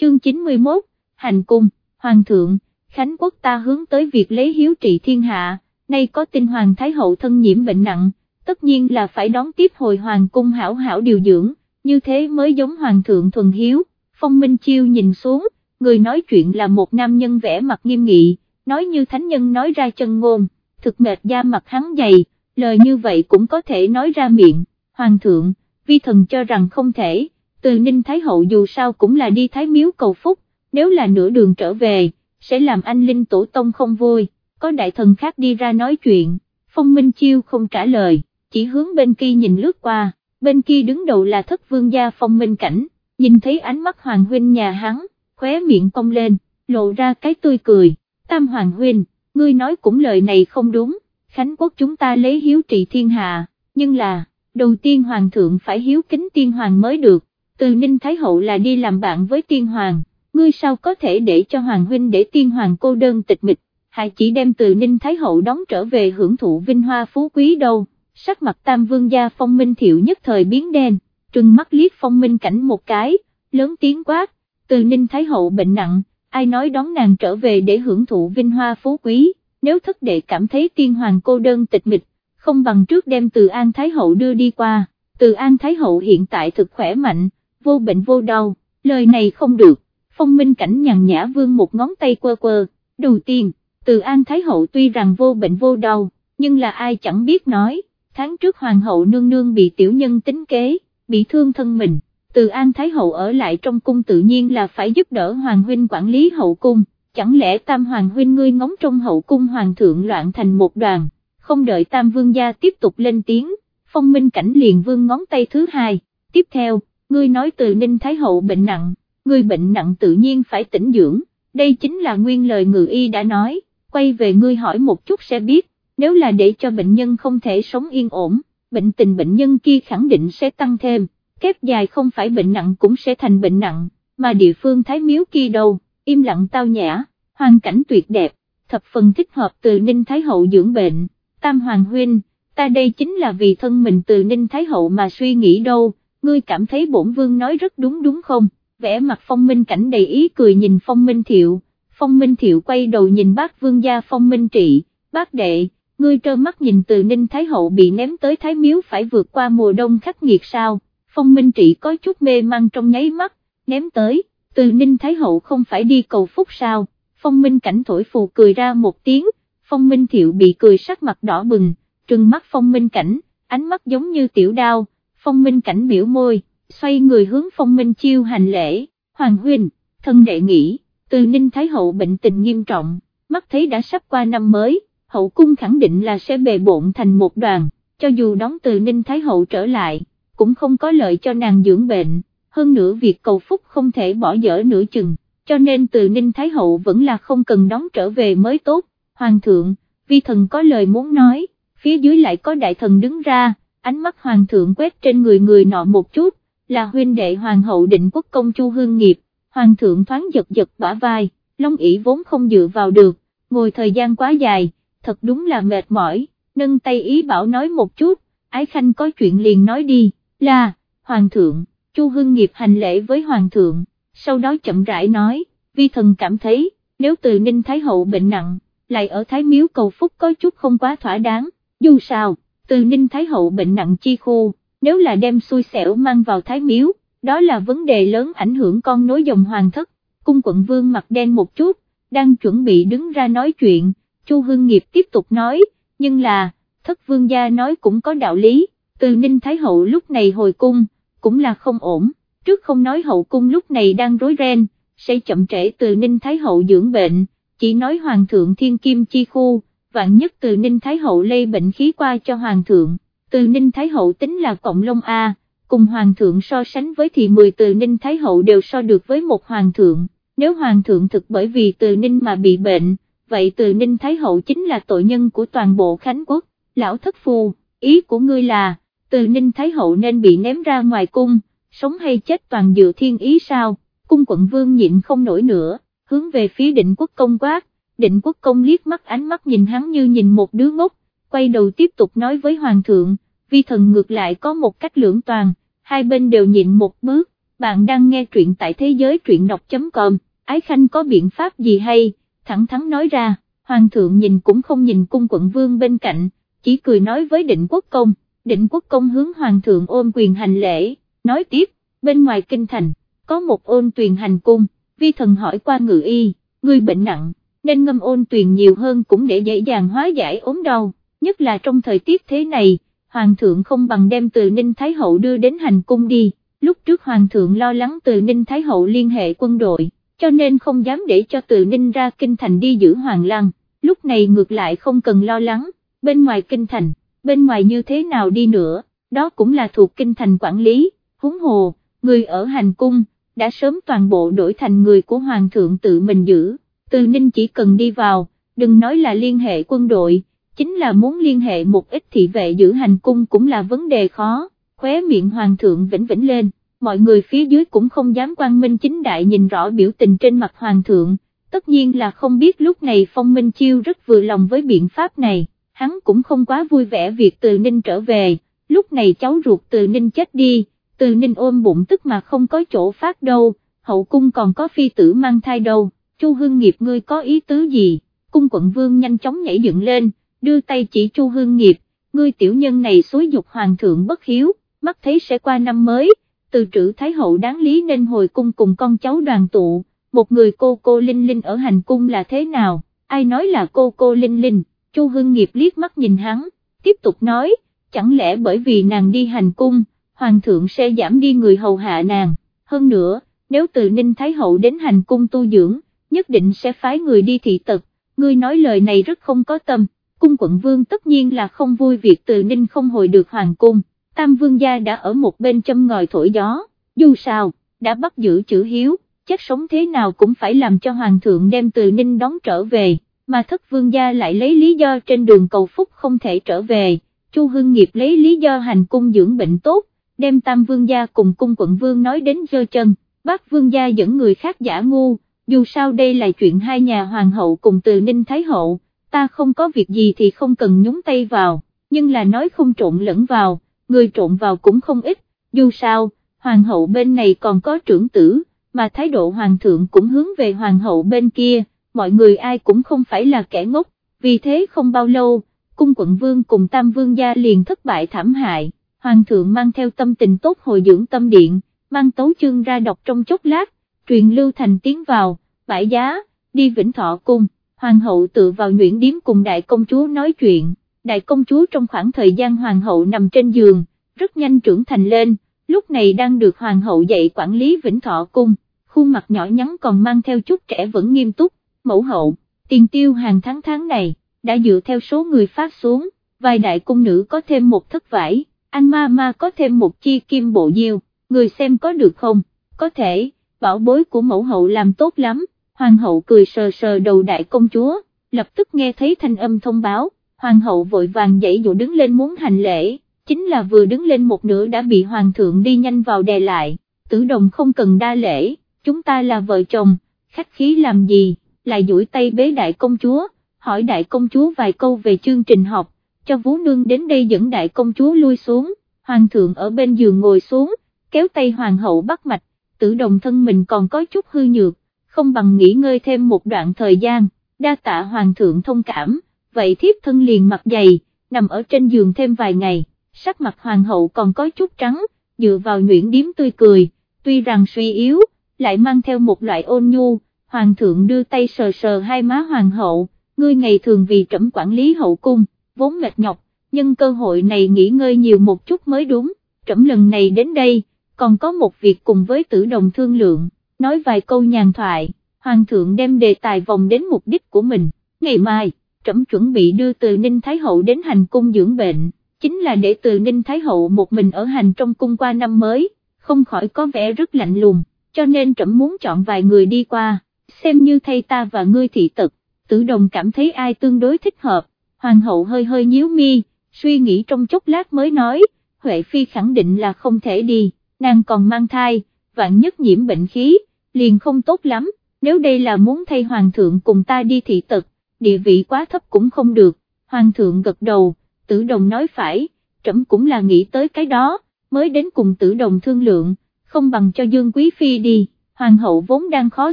chương 91, Hành Cung, Hoàng thượng, Khánh quốc ta hướng tới việc lấy hiếu trị thiên hạ, nay có tin Hoàng Thái Hậu thân nhiễm bệnh nặng, tất nhiên là phải đón tiếp hồi Hoàng Cung hảo hảo điều dưỡng, như thế mới giống Hoàng thượng thuần hiếu, Phong Minh Chiêu nhìn xuống, người nói chuyện là một nam nhân vẻ mặt nghiêm nghị, nói như thánh nhân nói ra chân ngôn, thực mệt da mặt hắn dày, lời như vậy cũng có thể nói ra miệng, Hoàng thượng, vi thần cho rằng không thể, từ Ninh Thái Hậu dù sao cũng là đi Thái Miếu cầu phúc, nếu là nửa đường trở về, sẽ làm anh Linh Tổ Tông không vui, có đại thần khác đi ra nói chuyện, Phong Minh Chiêu không trả lời, chỉ hướng bên kia nhìn lướt qua, bên kia đứng đầu là thất vương gia Phong Minh Cảnh, nhìn thấy ánh mắt Hoàng Huynh nhà hắn, khóe miệng cong lên, lộ ra cái tươi cười, Tam Hoàng Huynh, ngươi nói cũng lời này không đúng, Khánh Quốc chúng ta lấy hiếu trị thiên hạ, nhưng là, đầu tiên Hoàng thượng phải hiếu kính tiên Hoàng mới được, từ Ninh Thái Hậu là đi làm bạn với tiên Hoàng ngươi sao có thể để cho Hoàng Huynh để tiên hoàng cô đơn tịch mịch, hại chỉ đem từ Ninh Thái Hậu đón trở về hưởng thụ vinh hoa phú quý đâu, sắc mặt tam vương gia phong minh thiệu nhất thời biến đen, trừng mắt liếc phong minh cảnh một cái, lớn tiếng quát, từ Ninh Thái Hậu bệnh nặng, ai nói đón nàng trở về để hưởng thụ vinh hoa phú quý, nếu thất đệ cảm thấy tiên hoàng cô đơn tịch mịch, không bằng trước đem từ An Thái Hậu đưa đi qua, từ An Thái Hậu hiện tại thực khỏe mạnh, vô bệnh vô đau, lời này không được. Phong minh cảnh nhàn nhã vương một ngón tay quơ quơ, đầu tiên, từ An Thái Hậu tuy rằng vô bệnh vô đau, nhưng là ai chẳng biết nói, tháng trước Hoàng hậu nương nương bị tiểu nhân tính kế, bị thương thân mình, từ An Thái Hậu ở lại trong cung tự nhiên là phải giúp đỡ Hoàng huynh quản lý hậu cung, chẳng lẽ Tam Hoàng huynh ngươi ngóng trong hậu cung Hoàng thượng loạn thành một đoàn, không đợi Tam Vương gia tiếp tục lên tiếng, phong minh cảnh liền vương ngón tay thứ hai, tiếp theo, ngươi nói từ Ninh Thái Hậu bệnh nặng ngươi bệnh nặng tự nhiên phải tỉnh dưỡng, đây chính là nguyên lời ngự y đã nói, quay về ngươi hỏi một chút sẽ biết, nếu là để cho bệnh nhân không thể sống yên ổn, bệnh tình bệnh nhân kia khẳng định sẽ tăng thêm, kép dài không phải bệnh nặng cũng sẽ thành bệnh nặng, mà địa phương thái miếu kia đâu, im lặng tao nhã, hoàn cảnh tuyệt đẹp, thập phần thích hợp từ Ninh Thái Hậu dưỡng bệnh, Tam Hoàng Huynh, ta đây chính là vì thân mình từ Ninh Thái Hậu mà suy nghĩ đâu, ngươi cảm thấy bổn vương nói rất đúng đúng không? vẽ mặt phong minh cảnh đầy ý cười nhìn phong minh thiệu, phong minh thiệu quay đầu nhìn bác vương gia phong minh trị, bác đệ, ngươi trơ mắt nhìn từ ninh thái hậu bị ném tới thái miếu phải vượt qua mùa đông khắc nghiệt sao, phong minh trị có chút mê mang trong nháy mắt, ném tới, từ ninh thái hậu không phải đi cầu phúc sao, phong minh cảnh thổi phù cười ra một tiếng, phong minh thiệu bị cười sắc mặt đỏ bừng, trừng mắt phong minh cảnh, ánh mắt giống như tiểu đao, phong minh cảnh biểu môi xoay người hướng phong minh chiêu hành lễ, Hoàng Huynh, thân đệ nghĩ, từ Ninh Thái Hậu bệnh tình nghiêm trọng, mắt thấy đã sắp qua năm mới, hậu cung khẳng định là sẽ bề bộn thành một đoàn, cho dù đón từ Ninh Thái Hậu trở lại, cũng không có lợi cho nàng dưỡng bệnh, hơn nữa việc cầu phúc không thể bỏ dở nửa chừng, cho nên từ Ninh Thái Hậu vẫn là không cần đón trở về mới tốt, Hoàng thượng, vi thần có lời muốn nói, phía dưới lại có đại thần đứng ra, ánh mắt Hoàng thượng quét trên người người nọ một chút, là huynh đệ hoàng hậu định quốc công Chu Hương Nghiệp, hoàng thượng thoáng giật giật bả vai, Long ỷ vốn không dựa vào được, ngồi thời gian quá dài, thật đúng là mệt mỏi, nâng tay ý bảo nói một chút, ái khanh có chuyện liền nói đi, là, hoàng thượng, Chu Hương Nghiệp hành lễ với hoàng thượng, sau đó chậm rãi nói, vi thần cảm thấy, nếu từ Ninh Thái Hậu bệnh nặng, lại ở Thái Miếu cầu phúc có chút không quá thỏa đáng, dù sao, từ Ninh Thái Hậu bệnh nặng chi khu nếu là đem xui xẻo mang vào thái miếu, đó là vấn đề lớn ảnh hưởng con nối dòng hoàng thất, cung quận vương mặt đen một chút, đang chuẩn bị đứng ra nói chuyện, Chu Hương Nghiệp tiếp tục nói, nhưng là, thất vương gia nói cũng có đạo lý, từ Ninh Thái Hậu lúc này hồi cung, cũng là không ổn, trước không nói hậu cung lúc này đang rối ren, sẽ chậm trễ từ Ninh Thái Hậu dưỡng bệnh, chỉ nói Hoàng thượng Thiên Kim Chi Khu, vạn nhất từ Ninh Thái Hậu lây bệnh khí qua cho Hoàng thượng. Từ Ninh Thái Hậu tính là cộng lông A, cùng Hoàng thượng so sánh với thì 10 từ Ninh Thái Hậu đều so được với một Hoàng thượng, nếu Hoàng thượng thực bởi vì từ Ninh mà bị bệnh, vậy từ Ninh Thái Hậu chính là tội nhân của toàn bộ Khánh Quốc, lão thất phu, ý của ngươi là, từ Ninh Thái Hậu nên bị ném ra ngoài cung, sống hay chết toàn dựa thiên ý sao, cung quận vương nhịn không nổi nữa, hướng về phía định quốc công quát, định quốc công liếc mắt ánh mắt nhìn hắn như nhìn một đứa ngốc, quay đầu tiếp tục nói với hoàng thượng, vi thần ngược lại có một cách lưỡng toàn, hai bên đều nhịn một bước, bạn đang nghe truyện tại thế giới truyện đọc.com, ái khanh có biện pháp gì hay, thẳng thắn nói ra, hoàng thượng nhìn cũng không nhìn cung quận vương bên cạnh, chỉ cười nói với định quốc công, định quốc công hướng hoàng thượng ôm quyền hành lễ, nói tiếp, bên ngoài kinh thành, có một ôn tuyền hành cung, vi thần hỏi qua ngự y, người bệnh nặng, nên ngâm ôn tuyền nhiều hơn cũng để dễ dàng hóa giải ốm đau, nhất là trong thời tiết thế này, hoàng thượng không bằng đem từ Ninh Thái Hậu đưa đến hành cung đi, lúc trước hoàng thượng lo lắng từ Ninh Thái Hậu liên hệ quân đội, cho nên không dám để cho từ Ninh ra kinh thành đi giữ hoàng lăng, lúc này ngược lại không cần lo lắng, bên ngoài kinh thành, bên ngoài như thế nào đi nữa, đó cũng là thuộc kinh thành quản lý, húng hồ, người ở hành cung, đã sớm toàn bộ đổi thành người của hoàng thượng tự mình giữ, từ Ninh chỉ cần đi vào, đừng nói là liên hệ quân đội, chính là muốn liên hệ một ít thị vệ giữ hành cung cũng là vấn đề khó, khóe miệng hoàng thượng vĩnh vĩnh lên, mọi người phía dưới cũng không dám quan minh chính đại nhìn rõ biểu tình trên mặt hoàng thượng, tất nhiên là không biết lúc này phong minh chiêu rất vừa lòng với biện pháp này, hắn cũng không quá vui vẻ việc từ ninh trở về, lúc này cháu ruột từ ninh chết đi, từ ninh ôm bụng tức mà không có chỗ phát đâu, hậu cung còn có phi tử mang thai đâu, chu hương nghiệp ngươi có ý tứ gì, cung quận vương nhanh chóng nhảy dựng lên, đưa tay chỉ Chu Hương Nghiệp, ngươi tiểu nhân này xối dục hoàng thượng bất hiếu, mắt thấy sẽ qua năm mới, từ trữ Thái Hậu đáng lý nên hồi cung cùng con cháu đoàn tụ, một người cô cô Linh Linh ở hành cung là thế nào, ai nói là cô cô Linh Linh, Chu Hương Nghiệp liếc mắt nhìn hắn, tiếp tục nói, chẳng lẽ bởi vì nàng đi hành cung, hoàng thượng sẽ giảm đi người hầu hạ nàng, hơn nữa, nếu từ Ninh Thái Hậu đến hành cung tu dưỡng, nhất định sẽ phái người đi thị tật, ngươi nói lời này rất không có tâm. Cung quận vương tất nhiên là không vui việc từ ninh không hồi được hoàng cung, tam vương gia đã ở một bên châm ngòi thổi gió, dù sao, đã bắt giữ chữ hiếu, chắc sống thế nào cũng phải làm cho hoàng thượng đem từ ninh đón trở về, mà thất vương gia lại lấy lý do trên đường cầu phúc không thể trở về, chu hưng nghiệp lấy lý do hành cung dưỡng bệnh tốt, đem tam vương gia cùng cung quận vương nói đến dơ chân, bác vương gia dẫn người khác giả ngu, dù sao đây là chuyện hai nhà hoàng hậu cùng từ ninh thái hậu ta không có việc gì thì không cần nhúng tay vào, nhưng là nói không trộn lẫn vào, người trộn vào cũng không ít, dù sao, hoàng hậu bên này còn có trưởng tử, mà thái độ hoàng thượng cũng hướng về hoàng hậu bên kia, mọi người ai cũng không phải là kẻ ngốc, vì thế không bao lâu, cung quận vương cùng tam vương gia liền thất bại thảm hại, hoàng thượng mang theo tâm tình tốt hồi dưỡng tâm điện, mang tấu chương ra đọc trong chốc lát, truyền lưu thành tiến vào, bãi giá, đi vĩnh thọ cung hoàng hậu tự vào nhuyễn điếm cùng đại công chúa nói chuyện, đại công chúa trong khoảng thời gian hoàng hậu nằm trên giường, rất nhanh trưởng thành lên, lúc này đang được hoàng hậu dạy quản lý vĩnh thọ cung, khuôn mặt nhỏ nhắn còn mang theo chút trẻ vẫn nghiêm túc, mẫu hậu, tiền tiêu hàng tháng tháng này, đã dựa theo số người phát xuống, vài đại cung nữ có thêm một thất vải, anh ma ma có thêm một chi kim bộ diêu, người xem có được không, có thể, bảo bối của mẫu hậu làm tốt lắm hoàng hậu cười sờ sờ đầu đại công chúa, lập tức nghe thấy thanh âm thông báo, hoàng hậu vội vàng dậy dụ đứng lên muốn hành lễ, chính là vừa đứng lên một nửa đã bị hoàng thượng đi nhanh vào đè lại, tử đồng không cần đa lễ, chúng ta là vợ chồng, khách khí làm gì, lại duỗi tay bế đại công chúa, hỏi đại công chúa vài câu về chương trình học, cho vú nương đến đây dẫn đại công chúa lui xuống, hoàng thượng ở bên giường ngồi xuống, kéo tay hoàng hậu bắt mạch, tử đồng thân mình còn có chút hư nhược, không bằng nghỉ ngơi thêm một đoạn thời gian, đa tạ hoàng thượng thông cảm, vậy thiếp thân liền mặc dày, nằm ở trên giường thêm vài ngày, sắc mặt hoàng hậu còn có chút trắng, dựa vào nhuyễn điếm tươi cười, tuy rằng suy yếu, lại mang theo một loại ôn nhu, hoàng thượng đưa tay sờ sờ hai má hoàng hậu, ngươi ngày thường vì trẫm quản lý hậu cung, vốn mệt nhọc, nhưng cơ hội này nghỉ ngơi nhiều một chút mới đúng, trẫm lần này đến đây, còn có một việc cùng với tử đồng thương lượng nói vài câu nhàn thoại, hoàng thượng đem đề tài vòng đến mục đích của mình, ngày mai, trẫm chuẩn bị đưa từ Ninh Thái Hậu đến hành cung dưỡng bệnh, chính là để từ Ninh Thái Hậu một mình ở hành trong cung qua năm mới, không khỏi có vẻ rất lạnh lùng, cho nên trẫm muốn chọn vài người đi qua, xem như thay ta và ngươi thị tật, tử đồng cảm thấy ai tương đối thích hợp, hoàng hậu hơi hơi nhíu mi, suy nghĩ trong chốc lát mới nói, Huệ Phi khẳng định là không thể đi, nàng còn mang thai, vạn nhất nhiễm bệnh khí, liền không tốt lắm, nếu đây là muốn thay hoàng thượng cùng ta đi thị tật, địa vị quá thấp cũng không được, hoàng thượng gật đầu, tử đồng nói phải, trẫm cũng là nghĩ tới cái đó, mới đến cùng tử đồng thương lượng, không bằng cho Dương Quý Phi đi, hoàng hậu vốn đang khó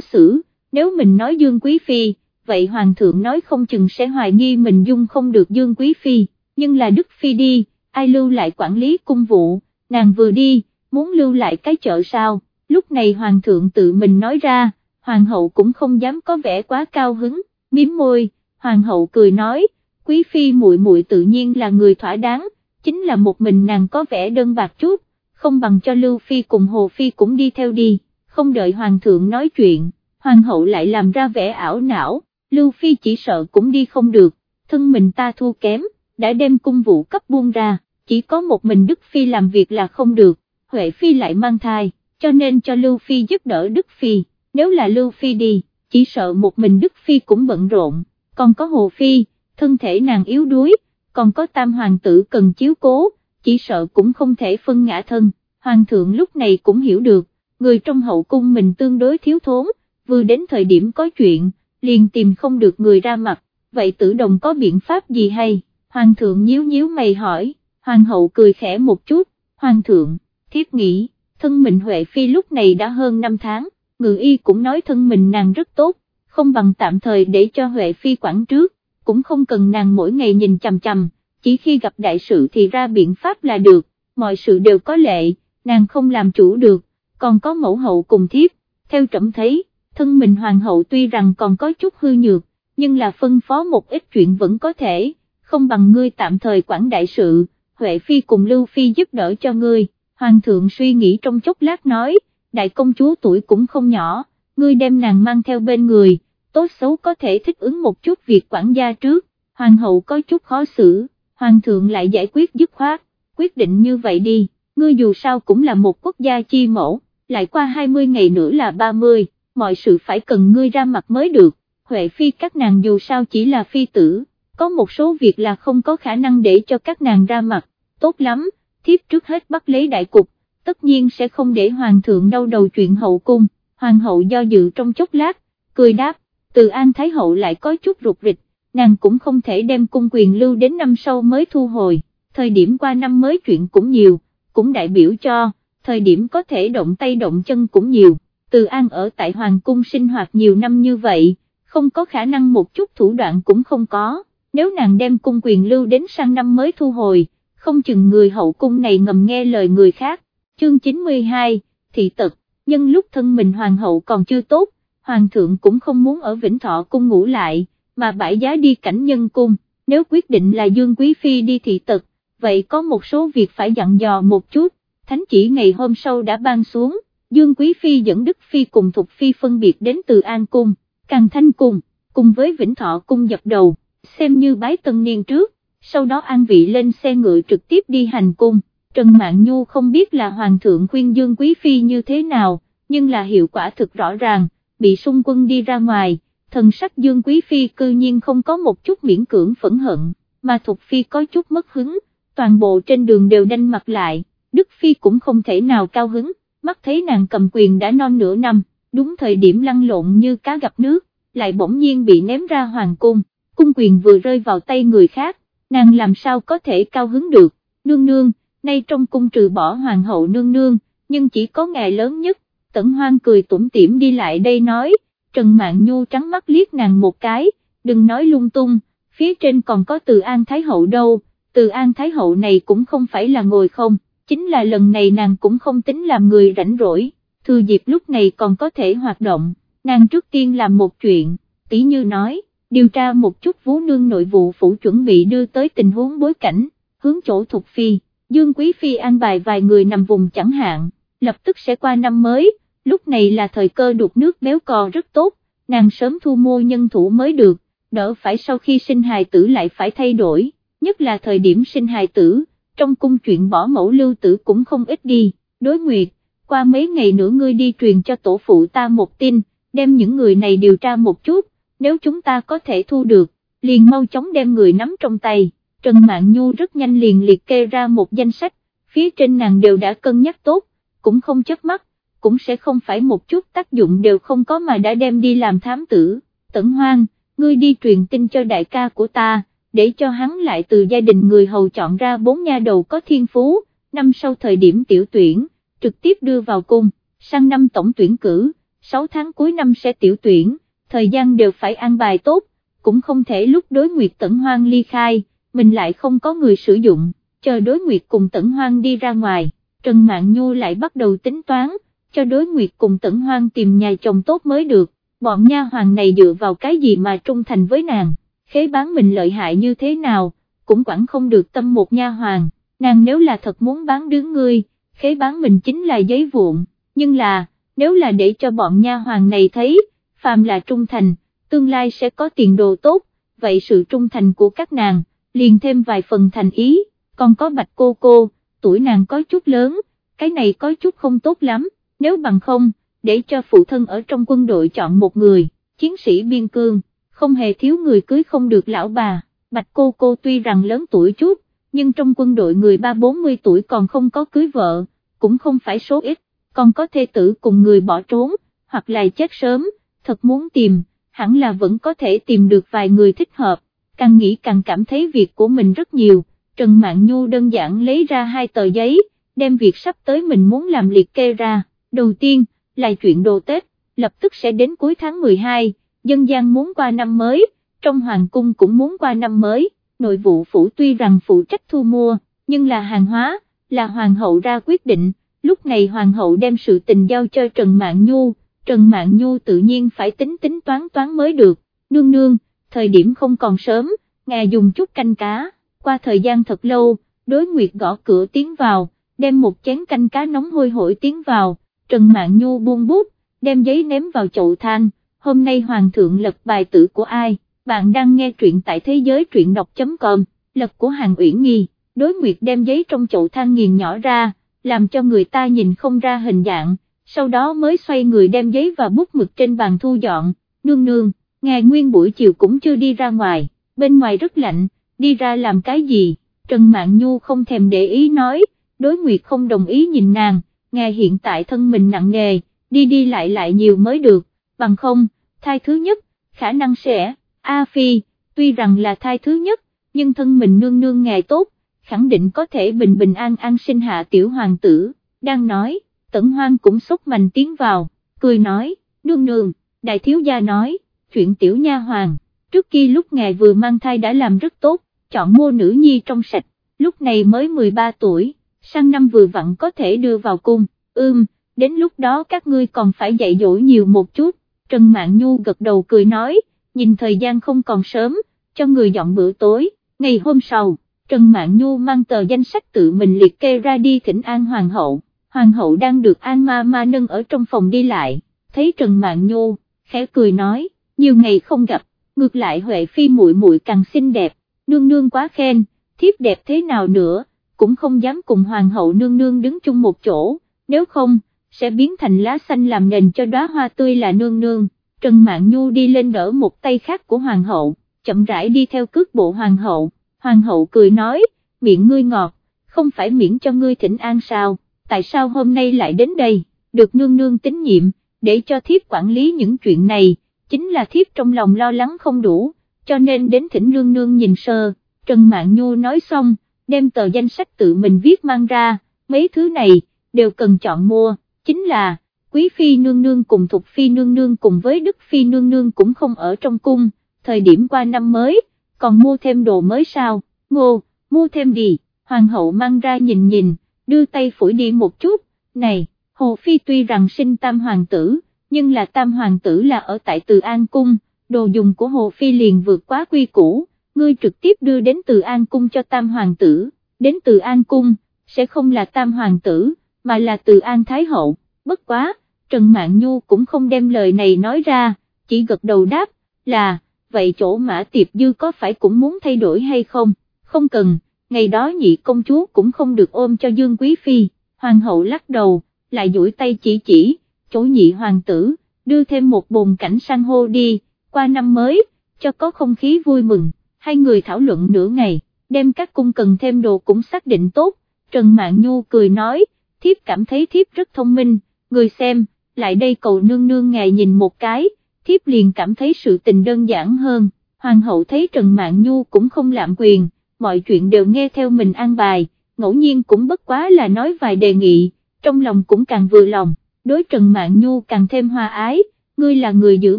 xử, nếu mình nói Dương Quý Phi, vậy hoàng thượng nói không chừng sẽ hoài nghi mình dung không được Dương Quý Phi, nhưng là Đức Phi đi, ai lưu lại quản lý cung vụ, nàng vừa đi, muốn lưu lại cái chợ sao, lúc này hoàng thượng tự mình nói ra, hoàng hậu cũng không dám có vẻ quá cao hứng, miếm môi, hoàng hậu cười nói, quý phi muội muội tự nhiên là người thỏa đáng, chính là một mình nàng có vẻ đơn bạc chút, không bằng cho Lưu Phi cùng Hồ Phi cũng đi theo đi, không đợi hoàng thượng nói chuyện, hoàng hậu lại làm ra vẻ ảo não, Lưu Phi chỉ sợ cũng đi không được, thân mình ta thua kém, đã đem cung vụ cấp buông ra, chỉ có một mình Đức Phi làm việc là không được, Huệ Phi lại mang thai, cho nên cho Lưu Phi giúp đỡ Đức Phi, nếu là Lưu Phi đi, chỉ sợ một mình Đức Phi cũng bận rộn, còn có Hồ Phi, thân thể nàng yếu đuối, còn có tam hoàng tử cần chiếu cố, chỉ sợ cũng không thể phân ngã thân, hoàng thượng lúc này cũng hiểu được, người trong hậu cung mình tương đối thiếu thốn, vừa đến thời điểm có chuyện, liền tìm không được người ra mặt, vậy tử đồng có biện pháp gì hay, hoàng thượng nhíu nhíu mày hỏi, hoàng hậu cười khẽ một chút, hoàng thượng, thiếp nghĩ, thân mình Huệ Phi lúc này đã hơn 5 tháng, ngự y cũng nói thân mình nàng rất tốt, không bằng tạm thời để cho Huệ Phi quản trước, cũng không cần nàng mỗi ngày nhìn chằm chằm, chỉ khi gặp đại sự thì ra biện pháp là được, mọi sự đều có lệ, nàng không làm chủ được, còn có mẫu hậu cùng thiếp, theo trẫm thấy, thân mình hoàng hậu tuy rằng còn có chút hư nhược, nhưng là phân phó một ít chuyện vẫn có thể, không bằng ngươi tạm thời quản đại sự, Huệ Phi cùng Lưu Phi giúp đỡ cho ngươi, hoàng thượng suy nghĩ trong chốc lát nói, đại công chúa tuổi cũng không nhỏ, ngươi đem nàng mang theo bên người, tốt xấu có thể thích ứng một chút việc quản gia trước, hoàng hậu có chút khó xử, hoàng thượng lại giải quyết dứt khoát, quyết định như vậy đi, ngươi dù sao cũng là một quốc gia chi mẫu, lại qua 20 ngày nữa là 30, mọi sự phải cần ngươi ra mặt mới được, Huệ Phi các nàng dù sao chỉ là phi tử, có một số việc là không có khả năng để cho các nàng ra mặt, tốt lắm, thiếp trước hết bắt lấy đại cục, tất nhiên sẽ không để hoàng thượng đau đầu chuyện hậu cung, hoàng hậu do dự trong chốc lát, cười đáp, từ An Thái hậu lại có chút rụt rịch, nàng cũng không thể đem cung quyền lưu đến năm sau mới thu hồi, thời điểm qua năm mới chuyện cũng nhiều, cũng đại biểu cho, thời điểm có thể động tay động chân cũng nhiều, từ An ở tại Hoàng cung sinh hoạt nhiều năm như vậy, không có khả năng một chút thủ đoạn cũng không có, nếu nàng đem cung quyền lưu đến sang năm mới thu hồi, không chừng người hậu cung này ngầm nghe lời người khác, chương 92, thị tật, nhân lúc thân mình hoàng hậu còn chưa tốt, hoàng thượng cũng không muốn ở Vĩnh Thọ cung ngủ lại, mà bãi giá đi cảnh nhân cung, nếu quyết định là Dương Quý Phi đi thị tật, vậy có một số việc phải dặn dò một chút, thánh chỉ ngày hôm sau đã ban xuống, Dương Quý Phi dẫn Đức Phi cùng Thục Phi phân biệt đến từ An Cung, Càng Thanh Cung, cùng với Vĩnh Thọ Cung dập đầu, xem như bái tân niên trước, sau đó an vị lên xe ngựa trực tiếp đi hành cung, Trần Mạn Nhu không biết là Hoàng thượng khuyên Dương Quý Phi như thế nào, nhưng là hiệu quả thực rõ ràng, bị xung quân đi ra ngoài, thần sắc Dương Quý Phi cư nhiên không có một chút miễn cưỡng phẫn hận, mà Thục Phi có chút mất hứng, toàn bộ trên đường đều đanh mặt lại, Đức Phi cũng không thể nào cao hứng, mắt thấy nàng cầm quyền đã non nửa năm, đúng thời điểm lăn lộn như cá gặp nước, lại bỗng nhiên bị ném ra hoàng cung, cung quyền vừa rơi vào tay người khác, nàng làm sao có thể cao hứng được, nương nương, nay trong cung trừ bỏ hoàng hậu nương nương, nhưng chỉ có ngài lớn nhất, tẩn hoang cười tủm tỉm đi lại đây nói, Trần Mạn Nhu trắng mắt liếc nàng một cái, đừng nói lung tung, phía trên còn có từ An Thái Hậu đâu, từ An Thái Hậu này cũng không phải là ngồi không, chính là lần này nàng cũng không tính làm người rảnh rỗi, thừa dịp lúc này còn có thể hoạt động, nàng trước tiên làm một chuyện, tỷ như nói, điều tra một chút vú nương nội vụ phủ chuẩn bị đưa tới tình huống bối cảnh, hướng chỗ thuộc phi, Dương Quý Phi an bài vài người nằm vùng chẳng hạn, lập tức sẽ qua năm mới, lúc này là thời cơ đục nước béo cò rất tốt, nàng sớm thu mua nhân thủ mới được, đỡ phải sau khi sinh hài tử lại phải thay đổi, nhất là thời điểm sinh hài tử, trong cung chuyện bỏ mẫu lưu tử cũng không ít đi, đối nguyệt, qua mấy ngày nữa ngươi đi truyền cho tổ phụ ta một tin, đem những người này điều tra một chút, nếu chúng ta có thể thu được, liền mau chóng đem người nắm trong tay, Trần Mạn Nhu rất nhanh liền liệt kê ra một danh sách, phía trên nàng đều đã cân nhắc tốt, cũng không chớp mắt, cũng sẽ không phải một chút tác dụng đều không có mà đã đem đi làm thám tử, tẩn hoang, ngươi đi truyền tin cho đại ca của ta, để cho hắn lại từ gia đình người hầu chọn ra bốn nha đầu có thiên phú, năm sau thời điểm tiểu tuyển, trực tiếp đưa vào cung, sang năm tổng tuyển cử, 6 tháng cuối năm sẽ tiểu tuyển, thời gian đều phải an bài tốt, cũng không thể lúc đối nguyệt tẩn hoang ly khai, mình lại không có người sử dụng, chờ đối nguyệt cùng tẩn hoang đi ra ngoài, Trần Mạn Nhu lại bắt đầu tính toán, cho đối nguyệt cùng tẩn hoang tìm nhà chồng tốt mới được, bọn nha hoàng này dựa vào cái gì mà trung thành với nàng, khế bán mình lợi hại như thế nào, cũng quản không được tâm một nha hoàng, nàng nếu là thật muốn bán đứng ngươi, khế bán mình chính là giấy vụn, nhưng là, nếu là để cho bọn nha hoàng này thấy, phàm là trung thành, tương lai sẽ có tiền đồ tốt, vậy sự trung thành của các nàng, liền thêm vài phần thành ý, còn có bạch cô cô, tuổi nàng có chút lớn, cái này có chút không tốt lắm, nếu bằng không, để cho phụ thân ở trong quân đội chọn một người, chiến sĩ biên cương, không hề thiếu người cưới không được lão bà, bạch cô cô tuy rằng lớn tuổi chút, nhưng trong quân đội người ba bốn mươi tuổi còn không có cưới vợ, cũng không phải số ít, còn có thê tử cùng người bỏ trốn, hoặc là chết sớm, thật muốn tìm, hẳn là vẫn có thể tìm được vài người thích hợp, càng nghĩ càng cảm thấy việc của mình rất nhiều, Trần Mạn Nhu đơn giản lấy ra hai tờ giấy, đem việc sắp tới mình muốn làm liệt kê ra, đầu tiên, là chuyện đồ Tết, lập tức sẽ đến cuối tháng 12, dân gian muốn qua năm mới, trong hoàng cung cũng muốn qua năm mới, nội vụ phủ tuy rằng phụ trách thu mua, nhưng là hàng hóa, là hoàng hậu ra quyết định, lúc này hoàng hậu đem sự tình giao cho Trần Mạn Nhu, Trần Mạn Nhu tự nhiên phải tính tính toán toán mới được, nương nương, thời điểm không còn sớm, ngài dùng chút canh cá, qua thời gian thật lâu, đối nguyệt gõ cửa tiến vào, đem một chén canh cá nóng hôi hổi tiến vào, Trần Mạn Nhu buông bút, đem giấy ném vào chậu than, hôm nay Hoàng thượng lật bài tử của ai, bạn đang nghe truyện tại thế giới truyện đọc.com, lật của Hàng Uyển Nghi, đối nguyệt đem giấy trong chậu than nghiền nhỏ ra, làm cho người ta nhìn không ra hình dạng, sau đó mới xoay người đem giấy và bút mực trên bàn thu dọn, nương nương, ngài nguyên buổi chiều cũng chưa đi ra ngoài, bên ngoài rất lạnh, đi ra làm cái gì, Trần Mạn Nhu không thèm để ý nói, đối nguyệt không đồng ý nhìn nàng, ngài hiện tại thân mình nặng nề, đi đi lại lại nhiều mới được, bằng không, thai thứ nhất, khả năng sẽ, A Phi, tuy rằng là thai thứ nhất, nhưng thân mình nương nương ngài tốt, khẳng định có thể bình bình an an sinh hạ tiểu hoàng tử, đang nói, tẩn hoang cũng sốt mạnh tiến vào, cười nói, nương nương, đại thiếu gia nói, chuyện tiểu nha hoàng, trước khi lúc ngài vừa mang thai đã làm rất tốt, chọn mua nữ nhi trong sạch, lúc này mới 13 tuổi, sang năm vừa vặn có thể đưa vào cung, ưm, đến lúc đó các ngươi còn phải dạy dỗ nhiều một chút, Trần Mạn Nhu gật đầu cười nói, nhìn thời gian không còn sớm, cho người dọn bữa tối, ngày hôm sau, Trần Mạn Nhu mang tờ danh sách tự mình liệt kê ra đi thỉnh an hoàng hậu, hoàng hậu đang được an ma ma nâng ở trong phòng đi lại, thấy Trần Mạn Nhu, khẽ cười nói, nhiều ngày không gặp, ngược lại Huệ Phi muội muội càng xinh đẹp, nương nương quá khen, thiếp đẹp thế nào nữa, cũng không dám cùng hoàng hậu nương nương đứng chung một chỗ, nếu không, sẽ biến thành lá xanh làm nền cho đóa hoa tươi là nương nương. Trần Mạn Nhu đi lên đỡ một tay khác của hoàng hậu, chậm rãi đi theo cước bộ hoàng hậu, hoàng hậu cười nói, miệng ngươi ngọt, không phải miễn cho ngươi thỉnh an sao, tại sao hôm nay lại đến đây, được nương nương tín nhiệm, để cho thiếp quản lý những chuyện này, chính là thiếp trong lòng lo lắng không đủ, cho nên đến thỉnh nương nương nhìn sơ, Trần Mạn Nhu nói xong, đem tờ danh sách tự mình viết mang ra, mấy thứ này, đều cần chọn mua, chính là, Quý Phi nương nương cùng Thục Phi nương nương cùng với Đức Phi nương nương cũng không ở trong cung, thời điểm qua năm mới, còn mua thêm đồ mới sao, ngô, mua thêm đi, Hoàng hậu mang ra nhìn nhìn, đưa tay phủi đi một chút, này, Hồ Phi tuy rằng sinh tam hoàng tử, nhưng là tam hoàng tử là ở tại Từ An Cung, đồ dùng của Hồ Phi liền vượt quá quy củ, ngươi trực tiếp đưa đến Từ An Cung cho tam hoàng tử, đến Từ An Cung, sẽ không là tam hoàng tử, mà là Từ An Thái Hậu, bất quá, Trần Mạn Nhu cũng không đem lời này nói ra, chỉ gật đầu đáp, là, vậy chỗ mã tiệp dư có phải cũng muốn thay đổi hay không, không cần, ngày đó nhị công chúa cũng không được ôm cho Dương Quý Phi, hoàng hậu lắc đầu, lại duỗi tay chỉ chỉ, chỗ nhị hoàng tử, đưa thêm một bồn cảnh sang hô đi, qua năm mới, cho có không khí vui mừng, hai người thảo luận nửa ngày, đem các cung cần thêm đồ cũng xác định tốt, Trần Mạn Nhu cười nói, thiếp cảm thấy thiếp rất thông minh, người xem, lại đây cầu nương nương ngài nhìn một cái, thiếp liền cảm thấy sự tình đơn giản hơn, hoàng hậu thấy Trần Mạn Nhu cũng không lạm quyền, mọi chuyện đều nghe theo mình an bài, ngẫu nhiên cũng bất quá là nói vài đề nghị, trong lòng cũng càng vừa lòng, đối Trần Mạn Nhu càng thêm hoa ái, ngươi là người giữ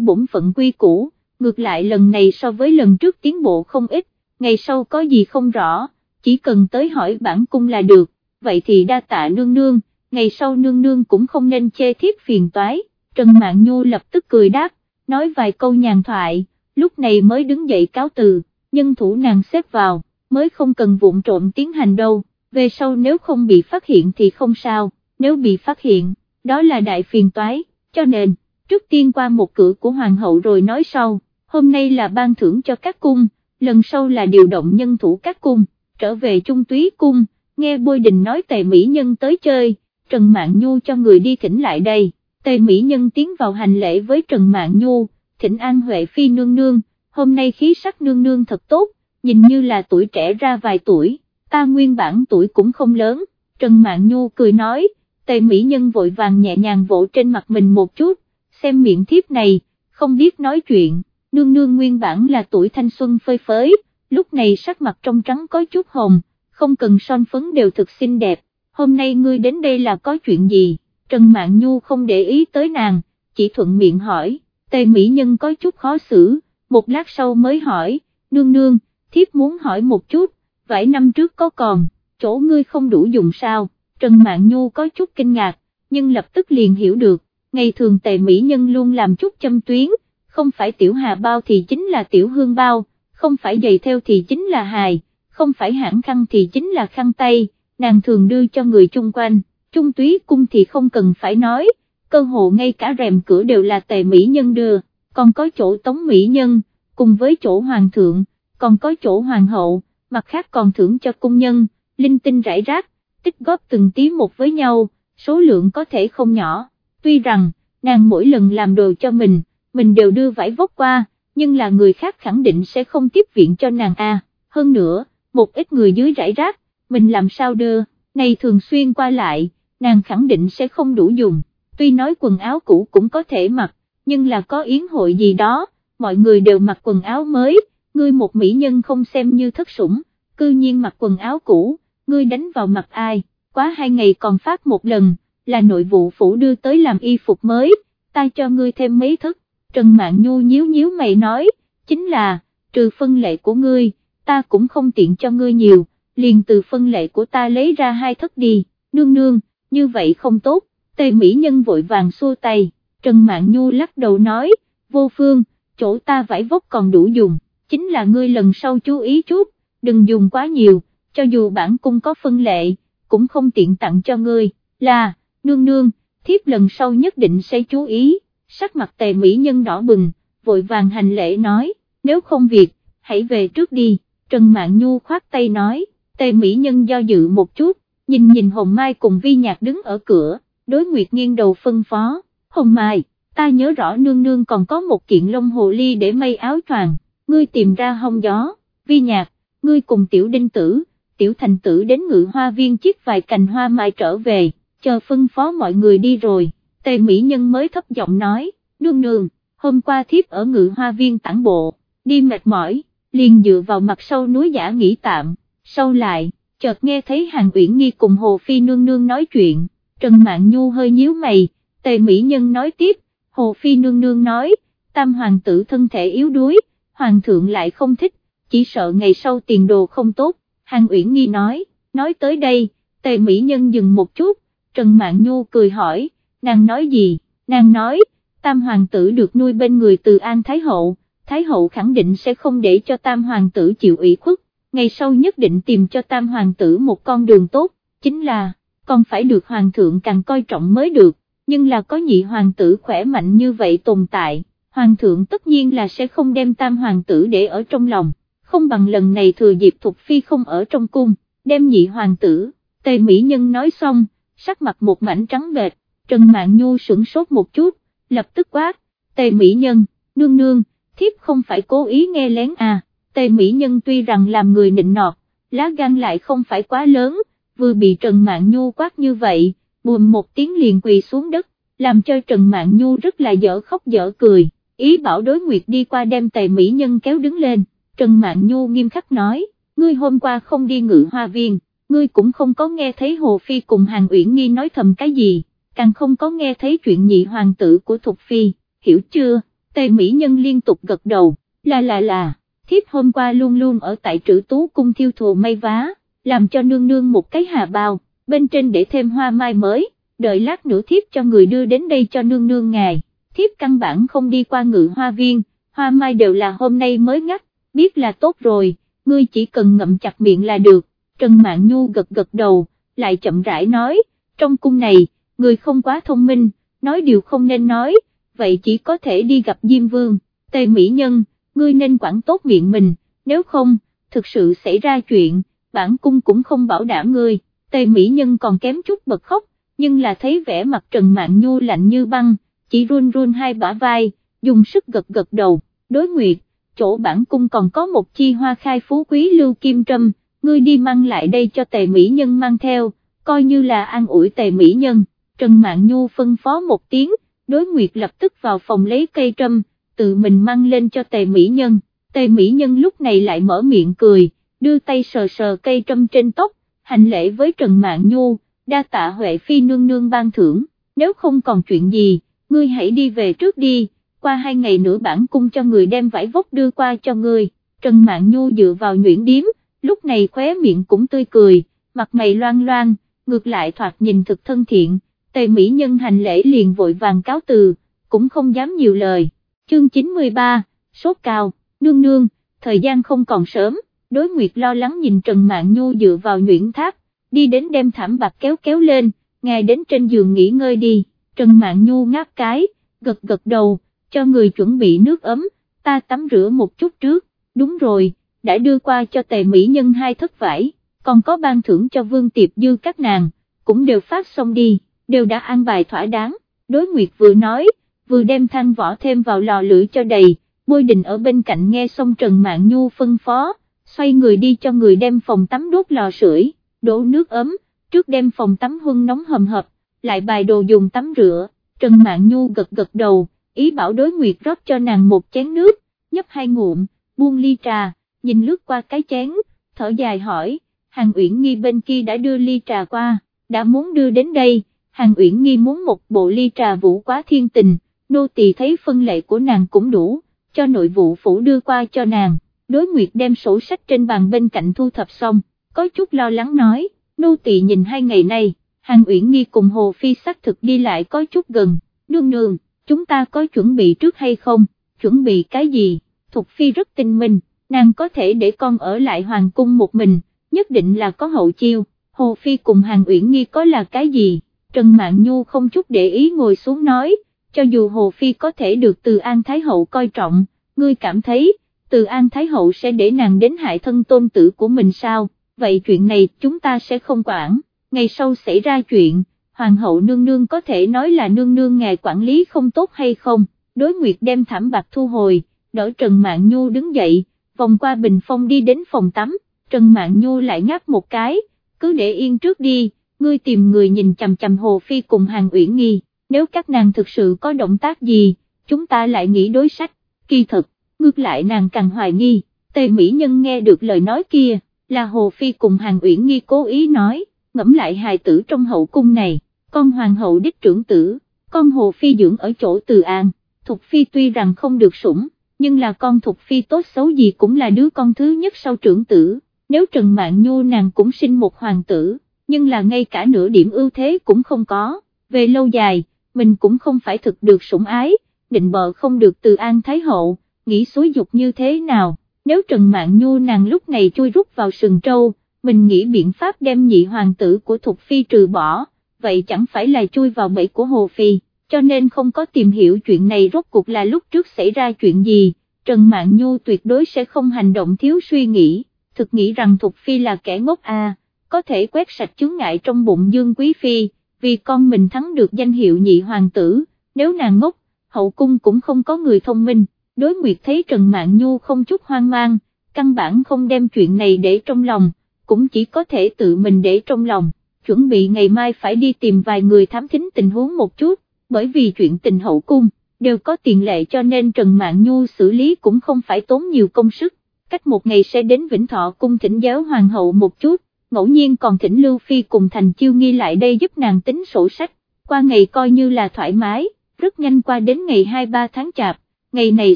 bổn phận quy củ, ngược lại lần này so với lần trước tiến bộ không ít, ngày sau có gì không rõ, chỉ cần tới hỏi bản cung là được, vậy thì đa tạ nương nương, ngày sau nương nương cũng không nên chê thiếp phiền toái, Trần Mạn Nhu lập tức cười đáp, nói vài câu nhàn thoại, lúc này mới đứng dậy cáo từ, nhân thủ nàng xếp vào, mới không cần vụng trộm tiến hành đâu, về sau nếu không bị phát hiện thì không sao, nếu bị phát hiện, đó là đại phiền toái, cho nên, trước tiên qua một cửa của hoàng hậu rồi nói sau, hôm nay là ban thưởng cho các cung, lần sau là điều động nhân thủ các cung, trở về trung túy cung, nghe bôi đình nói tề mỹ nhân tới chơi, Trần mạng Nhu cho người đi thỉnh lại đây, tề mỹ nhân tiến vào hành lễ với Trần mạng Nhu, thỉnh an Huệ Phi nương nương, hôm nay khí sắc nương nương thật tốt, nhìn như là tuổi trẻ ra vài tuổi, ta nguyên bản tuổi cũng không lớn, Trần Mạn Nhu cười nói, tề mỹ nhân vội vàng nhẹ nhàng vỗ trên mặt mình một chút, xem miệng thiếp này, không biết nói chuyện, nương nương nguyên bản là tuổi thanh xuân phơi phới, lúc này sắc mặt trong trắng có chút hồng, không cần son phấn đều thực xinh đẹp, hôm nay ngươi đến đây là có chuyện gì, Trần Mạn Nhu không để ý tới nàng, chỉ thuận miệng hỏi, tề mỹ nhân có chút khó xử, một lát sau mới hỏi, nương nương, thiếp muốn hỏi một chút, vài năm trước có còn, chỗ ngươi không đủ dùng sao, Trần Mạn Nhu có chút kinh ngạc, nhưng lập tức liền hiểu được, ngày thường tề mỹ nhân luôn làm chút châm tuyến, không phải tiểu hà bao thì chính là tiểu hương bao, không phải giày theo thì chính là hài, không phải hãng khăn thì chính là khăn tay, nàng thường đưa cho người chung quanh, trung túy cung thì không cần phải nói, cơ hồ ngay cả rèm cửa đều là tề mỹ nhân đưa, còn có chỗ tống mỹ nhân, cùng với chỗ hoàng thượng, còn có chỗ hoàng hậu, mặt khác còn thưởng cho cung nhân, linh tinh rải rác, tích góp từng tí một với nhau, số lượng có thể không nhỏ, tuy rằng, nàng mỗi lần làm đồ cho mình, mình đều đưa vải vóc qua, nhưng là người khác khẳng định sẽ không tiếp viện cho nàng a. hơn nữa, một ít người dưới rải rác, mình làm sao đưa, này thường xuyên qua lại, nàng khẳng định sẽ không đủ dùng, tuy nói quần áo cũ cũng có thể mặc, nhưng là có yến hội gì đó, mọi người đều mặc quần áo mới, ngươi một mỹ nhân không xem như thất sủng, cư nhiên mặc quần áo cũ, ngươi đánh vào mặt ai, quá hai ngày còn phát một lần, là nội vụ phủ đưa tới làm y phục mới, ta cho ngươi thêm mấy thức, Trần Mạn Nhu nhíu nhíu mày nói, chính là, trừ phân lệ của ngươi, ta cũng không tiện cho ngươi nhiều, liền từ phân lệ của ta lấy ra hai thất đi, nương nương, như vậy không tốt, tề mỹ nhân vội vàng xua tay, Trần Mạn Nhu lắc đầu nói, vô phương, chỗ ta vải vóc còn đủ dùng, chính là ngươi lần sau chú ý chút, đừng dùng quá nhiều, cho dù bản cung có phân lệ, cũng không tiện tặng cho ngươi, là, nương nương, thiếp lần sau nhất định sẽ chú ý, sắc mặt tề mỹ nhân đỏ bừng, vội vàng hành lễ nói, nếu không việc, hãy về trước đi, Trần Mạn Nhu khoát tay nói, tề mỹ nhân do dự một chút, nhìn nhìn Hồng Mai cùng vi nhạc đứng ở cửa, đối nguyệt nghiêng đầu phân phó, Hồng Mai, ta nhớ rõ nương nương còn có một kiện lông hồ ly để mây áo choàng, ngươi tìm ra hông gió, vi nhạc, ngươi cùng tiểu đinh tử, tiểu thành tử đến ngự hoa viên chiếc vài cành hoa mai trở về, chờ phân phó mọi người đi rồi, tề mỹ nhân mới thấp giọng nói, nương nương, hôm qua thiếp ở ngự hoa viên tản bộ, đi mệt mỏi, liền dựa vào mặt sau núi giả nghỉ tạm, sau lại, chợt nghe thấy hàng uyển nghi cùng hồ phi nương nương nói chuyện, Trần Mạn Nhu hơi nhíu mày, tề mỹ nhân nói tiếp, hồ phi nương nương nói, tam hoàng tử thân thể yếu đuối, hoàng thượng lại không thích, chỉ sợ ngày sau tiền đồ không tốt, hàng uyển nghi nói, nói tới đây, tề mỹ nhân dừng một chút, Trần Mạn Nhu cười hỏi, nàng nói gì, nàng nói, tam hoàng tử được nuôi bên người từ An Thái Hậu, Thái Hậu khẳng định sẽ không để cho tam hoàng tử chịu ủy khuất, ngày sau nhất định tìm cho tam hoàng tử một con đường tốt, chính là, còn phải được hoàng thượng càng coi trọng mới được, nhưng là có nhị hoàng tử khỏe mạnh như vậy tồn tại, hoàng thượng tất nhiên là sẽ không đem tam hoàng tử để ở trong lòng, không bằng lần này thừa dịp Thục Phi không ở trong cung, đem nhị hoàng tử, Tề Mỹ Nhân nói xong, sắc mặt một mảnh trắng bệch, Trần Mạn Nhu sửng sốt một chút, lập tức quát, Tề Mỹ Nhân, nương nương, thiếp không phải cố ý nghe lén à, Tề Mỹ Nhân tuy rằng làm người nịnh nọt, lá gan lại không phải quá lớn, vừa bị Trần Mạn Nhu quát như vậy, buồn một tiếng liền quỳ xuống đất, làm cho Trần Mạn Nhu rất là dở khóc dở cười, ý bảo đối nguyệt đi qua đem Tề Mỹ Nhân kéo đứng lên, Trần Mạn Nhu nghiêm khắc nói, ngươi hôm qua không đi ngự hoa viên, ngươi cũng không có nghe thấy Hồ Phi cùng Hàng Uyển Nghi nói thầm cái gì, càng không có nghe thấy chuyện nhị hoàng tử của Thục Phi, hiểu chưa, Tề Mỹ Nhân liên tục gật đầu, là là là, thiếp hôm qua luôn luôn ở tại trữ tú cung thiêu thù may vá, làm cho nương nương một cái hà bao, bên trên để thêm hoa mai mới, đợi lát nữa thiếp cho người đưa đến đây cho nương nương ngài, thiếp căn bản không đi qua ngự hoa viên, hoa mai đều là hôm nay mới ngắt, biết là tốt rồi, ngươi chỉ cần ngậm chặt miệng là được, Trần Mạn Nhu gật gật đầu, lại chậm rãi nói, trong cung này, người không quá thông minh, nói điều không nên nói, vậy chỉ có thể đi gặp Diêm Vương, Tề Mỹ Nhân, ngươi nên quản tốt miệng mình, nếu không, thực sự xảy ra chuyện, bản cung cũng không bảo đảm ngươi, Tề Mỹ Nhân còn kém chút bật khóc, nhưng là thấy vẻ mặt Trần Mạn Nhu lạnh như băng, chỉ run run hai bả vai, dùng sức gật gật đầu, đối nguyệt, chỗ bản cung còn có một chi hoa khai phú quý lưu kim trâm, ngươi đi mang lại đây cho tề mỹ nhân mang theo, coi như là an ủi tề mỹ nhân, Trần mạng Nhu phân phó một tiếng, đối nguyệt lập tức vào phòng lấy cây trâm, tự mình mang lên cho tề mỹ nhân, tề mỹ nhân lúc này lại mở miệng cười, đưa tay sờ sờ cây trâm trên tóc, hành lễ với Trần mạng Nhu, đa tạ Huệ Phi nương nương ban thưởng, nếu không còn chuyện gì, ngươi hãy đi về trước đi, qua hai ngày nữa bản cung cho người đem vải vóc đưa qua cho ngươi, Trần Mạn Nhu dựa vào nhuyễn điếm, lúc này khóe miệng cũng tươi cười, mặt mày loan loan, ngược lại thoạt nhìn thực thân thiện, tề mỹ nhân hành lễ liền vội vàng cáo từ, cũng không dám nhiều lời, chương 93, sốt cao, nương nương, thời gian không còn sớm, đối nguyệt lo lắng nhìn Trần Mạn Nhu dựa vào nhuyễn tháp, đi đến đem thảm bạc kéo kéo lên, ngài đến trên giường nghỉ ngơi đi, Trần Mạn Nhu ngáp cái, gật gật đầu, cho người chuẩn bị nước ấm, ta tắm rửa một chút trước, đúng rồi, đã đưa qua cho tề mỹ nhân hai thất vải, còn có ban thưởng cho vương tiệp dư các nàng, cũng đều phát xong đi, đều đã an bài thỏa đáng, đối nguyệt vừa nói, vừa đem than vỏ thêm vào lò lửa cho đầy, bôi đình ở bên cạnh nghe xong Trần Mạn Nhu phân phó, xoay người đi cho người đem phòng tắm đốt lò sưởi, đổ nước ấm, trước đem phòng tắm huân nóng hầm hập, lại bài đồ dùng tắm rửa, Trần Mạn Nhu gật gật đầu, ý bảo đối nguyệt rót cho nàng một chén nước, nhấp hai ngụm, buông ly trà, nhìn lướt qua cái chén, thở dài hỏi, Hàng Uyển Nghi bên kia đã đưa ly trà qua, đã muốn đưa đến đây, Hàng Uyển Nghi muốn một bộ ly trà vũ quá thiên tình, nô tỳ thấy phân lệ của nàng cũng đủ, cho nội vụ phủ đưa qua cho nàng, đối nguyệt đem sổ sách trên bàn bên cạnh thu thập xong, có chút lo lắng nói, nô tỳ nhìn hai ngày nay, Hàng Uyển Nghi cùng Hồ Phi xác thực đi lại có chút gần, nương nương, chúng ta có chuẩn bị trước hay không, chuẩn bị cái gì, Thục Phi rất tinh minh nàng có thể để con ở lại hoàng cung một mình, nhất định là có hậu chiêu, Hồ Phi cùng Hàng Uyển Nghi có là cái gì, Trần Mạn Nhu không chút để ý ngồi xuống nói, cho dù Hồ Phi có thể được từ An Thái Hậu coi trọng, ngươi cảm thấy, từ An Thái Hậu sẽ để nàng đến hại thân tôn tử của mình sao, vậy chuyện này chúng ta sẽ không quản, ngày sau xảy ra chuyện, Hoàng hậu nương nương có thể nói là nương nương ngài quản lý không tốt hay không, đối nguyệt đem thảm bạc thu hồi, đỡ Trần Mạn Nhu đứng dậy, vòng qua bình phong đi đến phòng tắm, Trần Mạn Nhu lại ngáp một cái, cứ để yên trước đi, ngươi tìm người nhìn chằm chằm Hồ Phi cùng Hàng Uyển Nghi, nếu các nàng thực sự có động tác gì, chúng ta lại nghĩ đối sách, kỳ thật, ngược lại nàng càng hoài nghi, Tề Mỹ Nhân nghe được lời nói kia, là Hồ Phi cùng Hàng Uyển Nghi cố ý nói, ngẫm lại hài tử trong hậu cung này, con Hoàng hậu đích trưởng tử, con Hồ Phi dưỡng ở chỗ Từ An, Thục Phi tuy rằng không được sủng, nhưng là con Thục Phi tốt xấu gì cũng là đứa con thứ nhất sau trưởng tử, nếu Trần mạng Nhu nàng cũng sinh một hoàng tử, nhưng là ngay cả nửa điểm ưu thế cũng không có, về lâu dài, mình cũng không phải thực được sủng ái, định bợ không được từ An Thái Hậu, nghĩ xối dục như thế nào, nếu Trần mạng Nhu nàng lúc này chui rút vào sừng trâu, mình nghĩ biện pháp đem nhị hoàng tử của Thục Phi trừ bỏ, vậy chẳng phải là chui vào bẫy của Hồ Phi cho nên không có tìm hiểu chuyện này rốt cuộc là lúc trước xảy ra chuyện gì, Trần Mạn Nhu tuyệt đối sẽ không hành động thiếu suy nghĩ, thực nghĩ rằng Thục Phi là kẻ ngốc à, có thể quét sạch chướng ngại trong bụng Dương Quý Phi, vì con mình thắng được danh hiệu nhị hoàng tử, nếu nàng ngốc, hậu cung cũng không có người thông minh, đối nguyệt thấy Trần Mạn Nhu không chút hoang mang, căn bản không đem chuyện này để trong lòng, cũng chỉ có thể tự mình để trong lòng, chuẩn bị ngày mai phải đi tìm vài người thám thính tình huống một chút bởi vì chuyện tình hậu cung, đều có tiền lệ cho nên Trần Mạn Nhu xử lý cũng không phải tốn nhiều công sức, cách một ngày sẽ đến Vĩnh Thọ cung thỉnh giáo hoàng hậu một chút, ngẫu nhiên còn thỉnh Lưu Phi cùng Thành Chiêu Nghi lại đây giúp nàng tính sổ sách, qua ngày coi như là thoải mái, rất nhanh qua đến ngày 23 tháng chạp, ngày này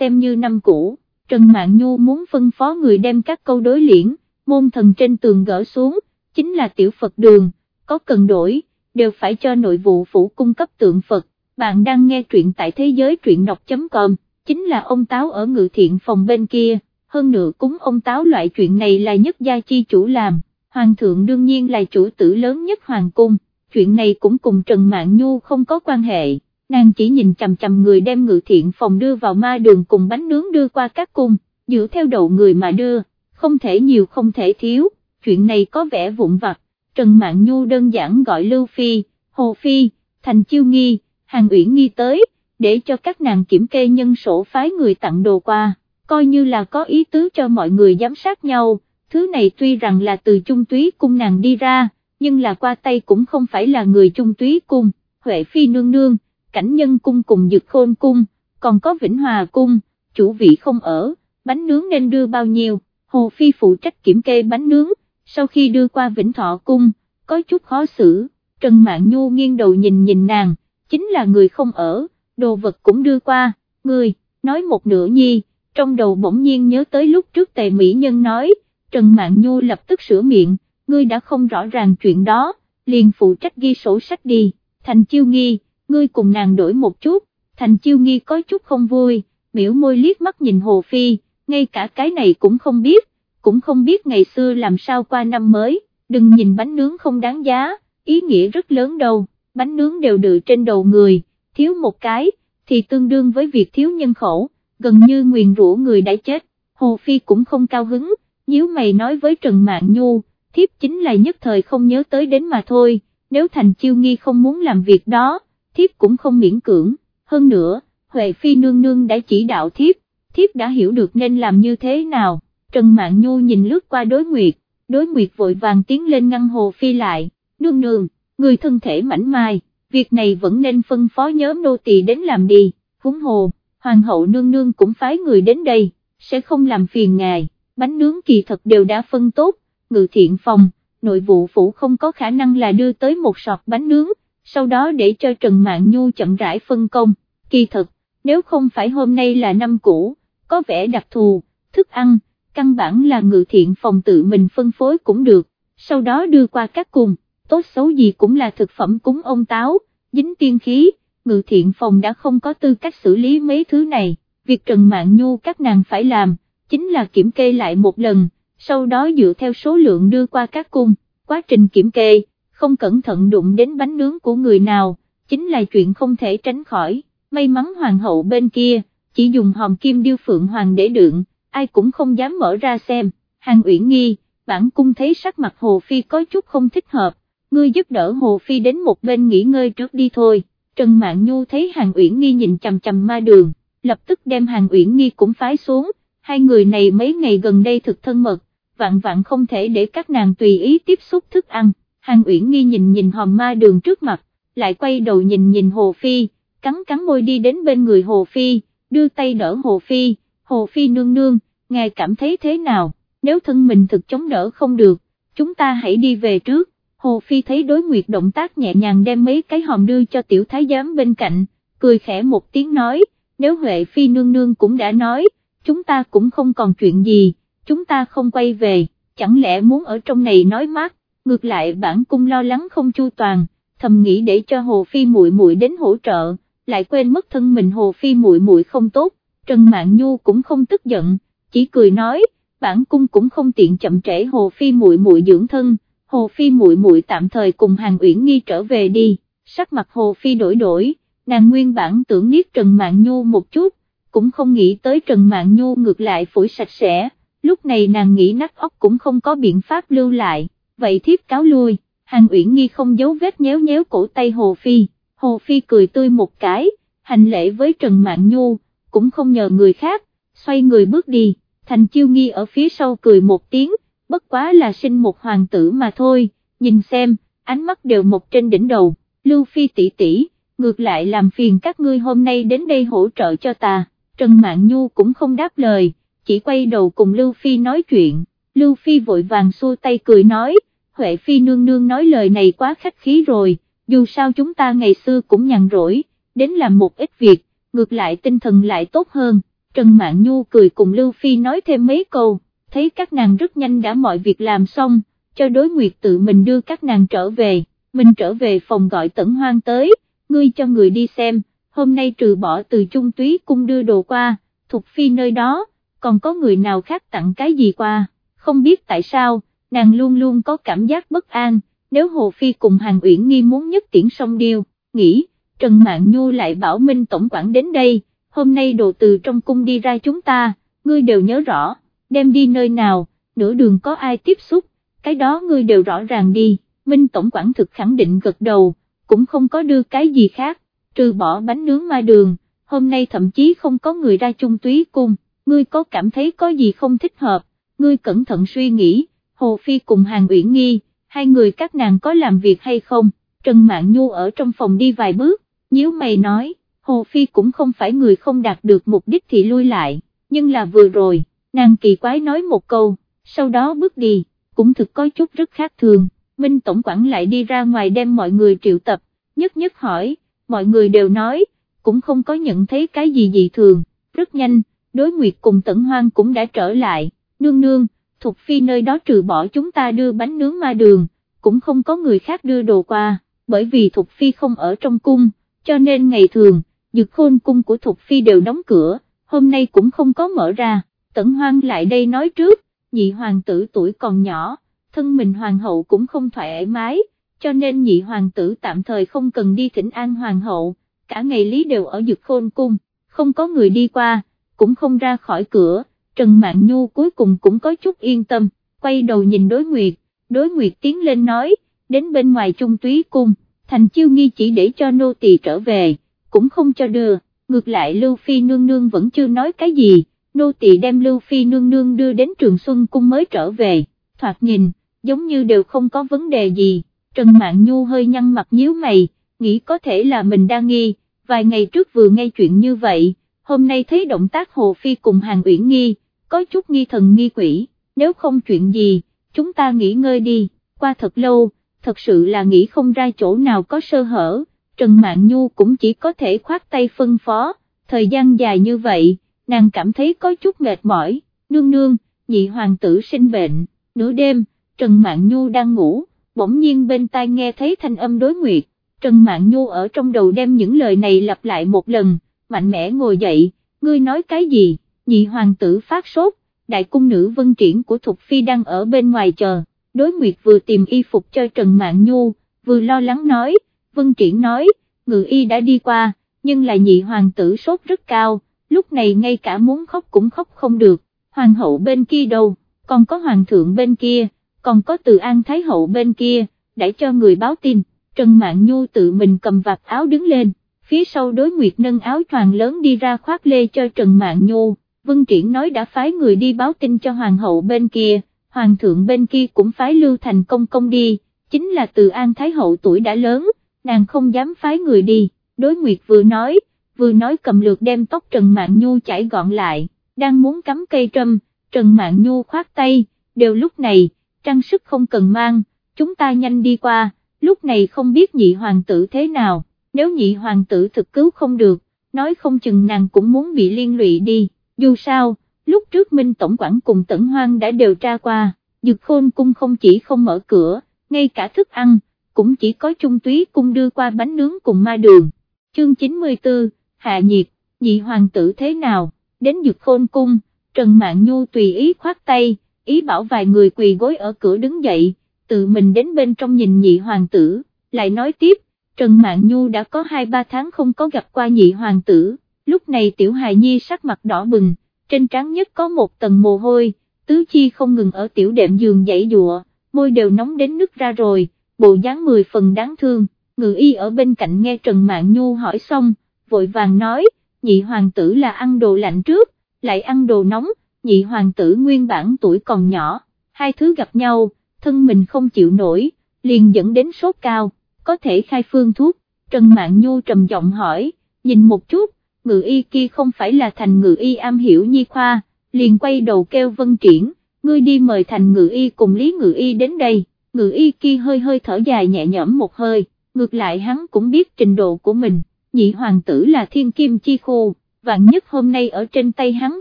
xem như năm cũ, Trần Mạn Nhu muốn phân phó người đem các câu đối liễn, môn thần trên tường gỡ xuống, chính là tiểu Phật đường, có cần đổi, đều phải cho nội vụ phủ cung cấp tượng Phật, bạn đang nghe truyện tại thế giới truyện đọc.com, chính là ông Táo ở ngự thiện phòng bên kia, hơn nữa cúng ông Táo loại chuyện này là nhất gia chi chủ làm, Hoàng thượng đương nhiên là chủ tử lớn nhất Hoàng cung, chuyện này cũng cùng Trần mạng Nhu không có quan hệ. Nàng chỉ nhìn chầm chầm người đem ngự thiện phòng đưa vào ma đường cùng bánh nướng đưa qua các cung, dựa theo đầu người mà đưa, không thể nhiều không thể thiếu, chuyện này có vẻ vụn vặt, Trần Mạn Nhu đơn giản gọi Lưu Phi, Hồ Phi, Thành Chiêu Nghi, Hàng Uyển Nghi tới, để cho các nàng kiểm kê nhân sổ phái người tặng đồ qua, coi như là có ý tứ cho mọi người giám sát nhau, thứ này tuy rằng là từ trung túy cung nàng đi ra, nhưng là qua tay cũng không phải là người trung túy cung, Huệ Phi nương nương cảnh nhân cung cùng dực khôn cung, còn có Vĩnh Hòa cung, chủ vị không ở, bánh nướng nên đưa bao nhiêu, Hồ Phi phụ trách kiểm kê bánh nướng, sau khi đưa qua Vĩnh Thọ cung, có chút khó xử, Trần Mạn Nhu nghiêng đầu nhìn nhìn nàng, chính là người không ở, đồ vật cũng đưa qua, người, nói một nửa nhi, trong đầu bỗng nhiên nhớ tới lúc trước tề mỹ nhân nói, Trần Mạn Nhu lập tức sửa miệng, ngươi đã không rõ ràng chuyện đó, liền phụ trách ghi sổ sách đi, thành chiêu nghi, ngươi cùng nàng đổi một chút, thành chiêu nghi có chút không vui, biểu môi liếc mắt nhìn Hồ Phi, ngay cả cái này cũng không biết, cũng không biết ngày xưa làm sao qua năm mới, đừng nhìn bánh nướng không đáng giá, ý nghĩa rất lớn đâu, bánh nướng đều đự trên đầu người, thiếu một cái, thì tương đương với việc thiếu nhân khẩu, gần như nguyền rủa người đã chết, Hồ Phi cũng không cao hứng, nếu mày nói với Trần Mạn Nhu, thiếp chính là nhất thời không nhớ tới đến mà thôi, nếu thành chiêu nghi không muốn làm việc đó, thiếp cũng không miễn cưỡng, hơn nữa, Huệ Phi nương nương đã chỉ đạo thiếp, thiếp đã hiểu được nên làm như thế nào, Trần Mạn Nhu nhìn lướt qua đối nguyệt, đối nguyệt vội vàng tiến lên ngăn Hồ Phi lại, nương nương, người thân thể mảnh mai, việc này vẫn nên phân phó nhóm nô tỳ đến làm đi, húng hồ, hoàng hậu nương nương cũng phái người đến đây, sẽ không làm phiền ngài, bánh nướng kỳ thật đều đã phân tốt, ngự thiện phòng, nội vụ phủ không có khả năng là đưa tới một sọt bánh nướng, sau đó để cho Trần Mạn Nhu chậm rãi phân công, kỳ thật, nếu không phải hôm nay là năm cũ, có vẻ đặc thù, thức ăn, căn bản là ngự thiện phòng tự mình phân phối cũng được, sau đó đưa qua các cùng, tốt xấu gì cũng là thực phẩm cúng ông táo, dính tiên khí, ngự thiện phòng đã không có tư cách xử lý mấy thứ này, việc Trần mạng Nhu các nàng phải làm, chính là kiểm kê lại một lần, sau đó dựa theo số lượng đưa qua các cung, quá trình kiểm kê không cẩn thận đụng đến bánh nướng của người nào, chính là chuyện không thể tránh khỏi, may mắn hoàng hậu bên kia, chỉ dùng hòm kim điêu phượng hoàng để đựng, ai cũng không dám mở ra xem, hàng uyển nghi, bản cung thấy sắc mặt Hồ Phi có chút không thích hợp, ngươi giúp đỡ Hồ Phi đến một bên nghỉ ngơi trước đi thôi, Trần Mạn Nhu thấy hàng uyển nghi nhìn chằm chằm ma đường, lập tức đem hàng uyển nghi cũng phái xuống, hai người này mấy ngày gần đây thực thân mật, vạn vạn không thể để các nàng tùy ý tiếp xúc thức ăn. Hàng Uyển Nghi nhìn nhìn hòm ma đường trước mặt, lại quay đầu nhìn nhìn Hồ Phi, cắn cắn môi đi đến bên người Hồ Phi, đưa tay đỡ Hồ Phi, Hồ Phi nương nương, ngài cảm thấy thế nào, nếu thân mình thực chống đỡ không được, chúng ta hãy đi về trước. Hồ Phi thấy đối nguyệt động tác nhẹ nhàng đem mấy cái hòm đưa cho tiểu thái giám bên cạnh, cười khẽ một tiếng nói, nếu Huệ Phi nương nương cũng đã nói, chúng ta cũng không còn chuyện gì, chúng ta không quay về, chẳng lẽ muốn ở trong này nói mát, ngược lại bản cung lo lắng không chu toàn, thầm nghĩ để cho Hồ Phi muội muội đến hỗ trợ, lại quên mất thân mình Hồ Phi muội muội không tốt, Trần Mạn Nhu cũng không tức giận, chỉ cười nói, bản cung cũng không tiện chậm trễ Hồ Phi muội muội dưỡng thân, Hồ Phi muội muội tạm thời cùng Hàng Uyển Nghi trở về đi, sắc mặt Hồ Phi đổi đổi, nàng nguyên bản tưởng niết Trần Mạn Nhu một chút, cũng không nghĩ tới Trần Mạn Nhu ngược lại phổi sạch sẽ, lúc này nàng nghĩ nát óc cũng không có biện pháp lưu lại, vậy thiếp cáo lui, hàng uyển nghi không giấu vết nhéo nhéo cổ tay Hồ Phi, Hồ Phi cười tươi một cái, hành lễ với Trần Mạn Nhu, cũng không nhờ người khác, xoay người bước đi, thành chiêu nghi ở phía sau cười một tiếng, bất quá là sinh một hoàng tử mà thôi, nhìn xem, ánh mắt đều một trên đỉnh đầu, Lưu Phi tỷ tỷ, ngược lại làm phiền các ngươi hôm nay đến đây hỗ trợ cho ta, Trần Mạn Nhu cũng không đáp lời, chỉ quay đầu cùng Lưu Phi nói chuyện. Lưu Phi vội vàng xua tay cười nói, Huệ Phi nương nương nói lời này quá khách khí rồi, dù sao chúng ta ngày xưa cũng nhàn rỗi, đến làm một ít việc, ngược lại tinh thần lại tốt hơn, Trần Mạn Nhu cười cùng Lưu Phi nói thêm mấy câu, thấy các nàng rất nhanh đã mọi việc làm xong, cho đối nguyệt tự mình đưa các nàng trở về, mình trở về phòng gọi tẩn hoang tới, ngươi cho người đi xem, hôm nay trừ bỏ từ trung túy cung đưa đồ qua, thuộc Phi nơi đó, còn có người nào khác tặng cái gì qua, không biết tại sao, nàng luôn luôn có cảm giác bất an, nếu Hồ Phi cùng Hàng Uyển Nghi muốn nhất tiễn song điêu, nghĩ, Trần mạng Nhu lại bảo Minh Tổng quản đến đây, hôm nay đồ từ trong cung đi ra chúng ta, ngươi đều nhớ rõ, đem đi nơi nào, nửa đường có ai tiếp xúc, cái đó ngươi đều rõ ràng đi, Minh Tổng quản thực khẳng định gật đầu, cũng không có đưa cái gì khác, trừ bỏ bánh nướng ma đường, hôm nay thậm chí không có người ra chung túy cung, ngươi có cảm thấy có gì không thích hợp, ngươi cẩn thận suy nghĩ, Hồ Phi cùng Hàng Uyển Nghi, hai người các nàng có làm việc hay không, Trần Mạn Nhu ở trong phòng đi vài bước, nhíu mày nói, Hồ Phi cũng không phải người không đạt được mục đích thì lui lại, nhưng là vừa rồi, nàng kỳ quái nói một câu, sau đó bước đi, cũng thực có chút rất khác thường, Minh Tổng quản lại đi ra ngoài đem mọi người triệu tập, nhất nhất hỏi, mọi người đều nói, cũng không có nhận thấy cái gì dị thường, rất nhanh, đối nguyệt cùng tẩn hoang cũng đã trở lại, nương nương, Thục Phi nơi đó trừ bỏ chúng ta đưa bánh nướng ma đường, cũng không có người khác đưa đồ qua, bởi vì Thục Phi không ở trong cung, cho nên ngày thường, dược khôn cung của Thục Phi đều đóng cửa, hôm nay cũng không có mở ra, tẩn hoang lại đây nói trước, nhị hoàng tử tuổi còn nhỏ, thân mình hoàng hậu cũng không thoải mái, cho nên nhị hoàng tử tạm thời không cần đi thỉnh an hoàng hậu, cả ngày lý đều ở dược khôn cung, không có người đi qua, cũng không ra khỏi cửa, Trần Mạn Nhu cuối cùng cũng có chút yên tâm, quay đầu nhìn đối nguyệt, đối nguyệt tiến lên nói, đến bên ngoài trung túy cung, thành chiêu nghi chỉ để cho nô tỳ trở về, cũng không cho đưa, ngược lại Lưu Phi nương nương vẫn chưa nói cái gì, nô tỳ đem Lưu Phi nương nương đưa đến trường Xuân Cung mới trở về, thoạt nhìn, giống như đều không có vấn đề gì, Trần Mạn Nhu hơi nhăn mặt nhíu mày, nghĩ có thể là mình đang nghi, vài ngày trước vừa nghe chuyện như vậy, hôm nay thấy động tác Hồ Phi cùng Hàng Uyển Nghi, có chút nghi thần nghi quỷ, nếu không chuyện gì, chúng ta nghỉ ngơi đi, qua thật lâu, thật sự là nghĩ không ra chỗ nào có sơ hở, Trần Mạn Nhu cũng chỉ có thể khoát tay phân phó, thời gian dài như vậy, nàng cảm thấy có chút mệt mỏi, nương nương, nhị hoàng tử sinh bệnh, nửa đêm, Trần Mạn Nhu đang ngủ, bỗng nhiên bên tai nghe thấy thanh âm đối nguyệt, Trần Mạn Nhu ở trong đầu đem những lời này lặp lại một lần, mạnh mẽ ngồi dậy, ngươi nói cái gì, nhị hoàng tử phát sốt, đại cung nữ vân triển của Thục Phi đang ở bên ngoài chờ, đối nguyệt vừa tìm y phục cho Trần mạng Nhu, vừa lo lắng nói, vân triển nói, ngự y đã đi qua, nhưng là nhị hoàng tử sốt rất cao, lúc này ngay cả muốn khóc cũng khóc không được, hoàng hậu bên kia đâu, còn có hoàng thượng bên kia, còn có từ an thái hậu bên kia, để cho người báo tin, Trần mạng Nhu tự mình cầm vạt áo đứng lên, phía sau đối nguyệt nâng áo choàng lớn đi ra khoác lê cho Trần mạng Nhu, Vân Triển nói đã phái người đi báo tin cho hoàng hậu bên kia, hoàng thượng bên kia cũng phái lưu thành công công đi, chính là từ an thái hậu tuổi đã lớn, nàng không dám phái người đi, đối nguyệt vừa nói, vừa nói cầm lược đem tóc Trần Mạn Nhu chảy gọn lại, đang muốn cắm cây trâm, Trần Mạn Nhu khoát tay, đều lúc này, trang sức không cần mang, chúng ta nhanh đi qua, lúc này không biết nhị hoàng tử thế nào, nếu nhị hoàng tử thực cứu không được, nói không chừng nàng cũng muốn bị liên lụy đi, dù sao, lúc trước Minh Tổng quản cùng Tẩn Hoang đã điều tra qua, Dược Khôn Cung không chỉ không mở cửa, ngay cả thức ăn, cũng chỉ có trung túy cung đưa qua bánh nướng cùng ma đường. Chương 94, Hạ Nhiệt, nhị hoàng tử thế nào, đến Dược Khôn Cung, Trần mạng Nhu tùy ý khoát tay, ý bảo vài người quỳ gối ở cửa đứng dậy, tự mình đến bên trong nhìn nhị hoàng tử, lại nói tiếp, Trần mạng Nhu đã có 2-3 tháng không có gặp qua nhị hoàng tử, lúc này tiểu hài nhi sắc mặt đỏ bừng, trên trán nhất có một tầng mồ hôi, tứ chi không ngừng ở tiểu đệm giường dãy dụa, môi đều nóng đến nứt ra rồi, bộ dáng mười phần đáng thương, ngự y ở bên cạnh nghe Trần Mạn Nhu hỏi xong, vội vàng nói, nhị hoàng tử là ăn đồ lạnh trước, lại ăn đồ nóng, nhị hoàng tử nguyên bản tuổi còn nhỏ, hai thứ gặp nhau, thân mình không chịu nổi, liền dẫn đến sốt cao, có thể khai phương thuốc, Trần Mạn Nhu trầm giọng hỏi, nhìn một chút, ngự y kia không phải là thành ngự y am hiểu nhi khoa, liền quay đầu kêu vân triển, ngươi đi mời thành ngự y cùng lý ngự y đến đây, ngự y kia hơi hơi thở dài nhẹ nhõm một hơi, ngược lại hắn cũng biết trình độ của mình, nhị hoàng tử là thiên kim chi khu, vạn nhất hôm nay ở trên tay hắn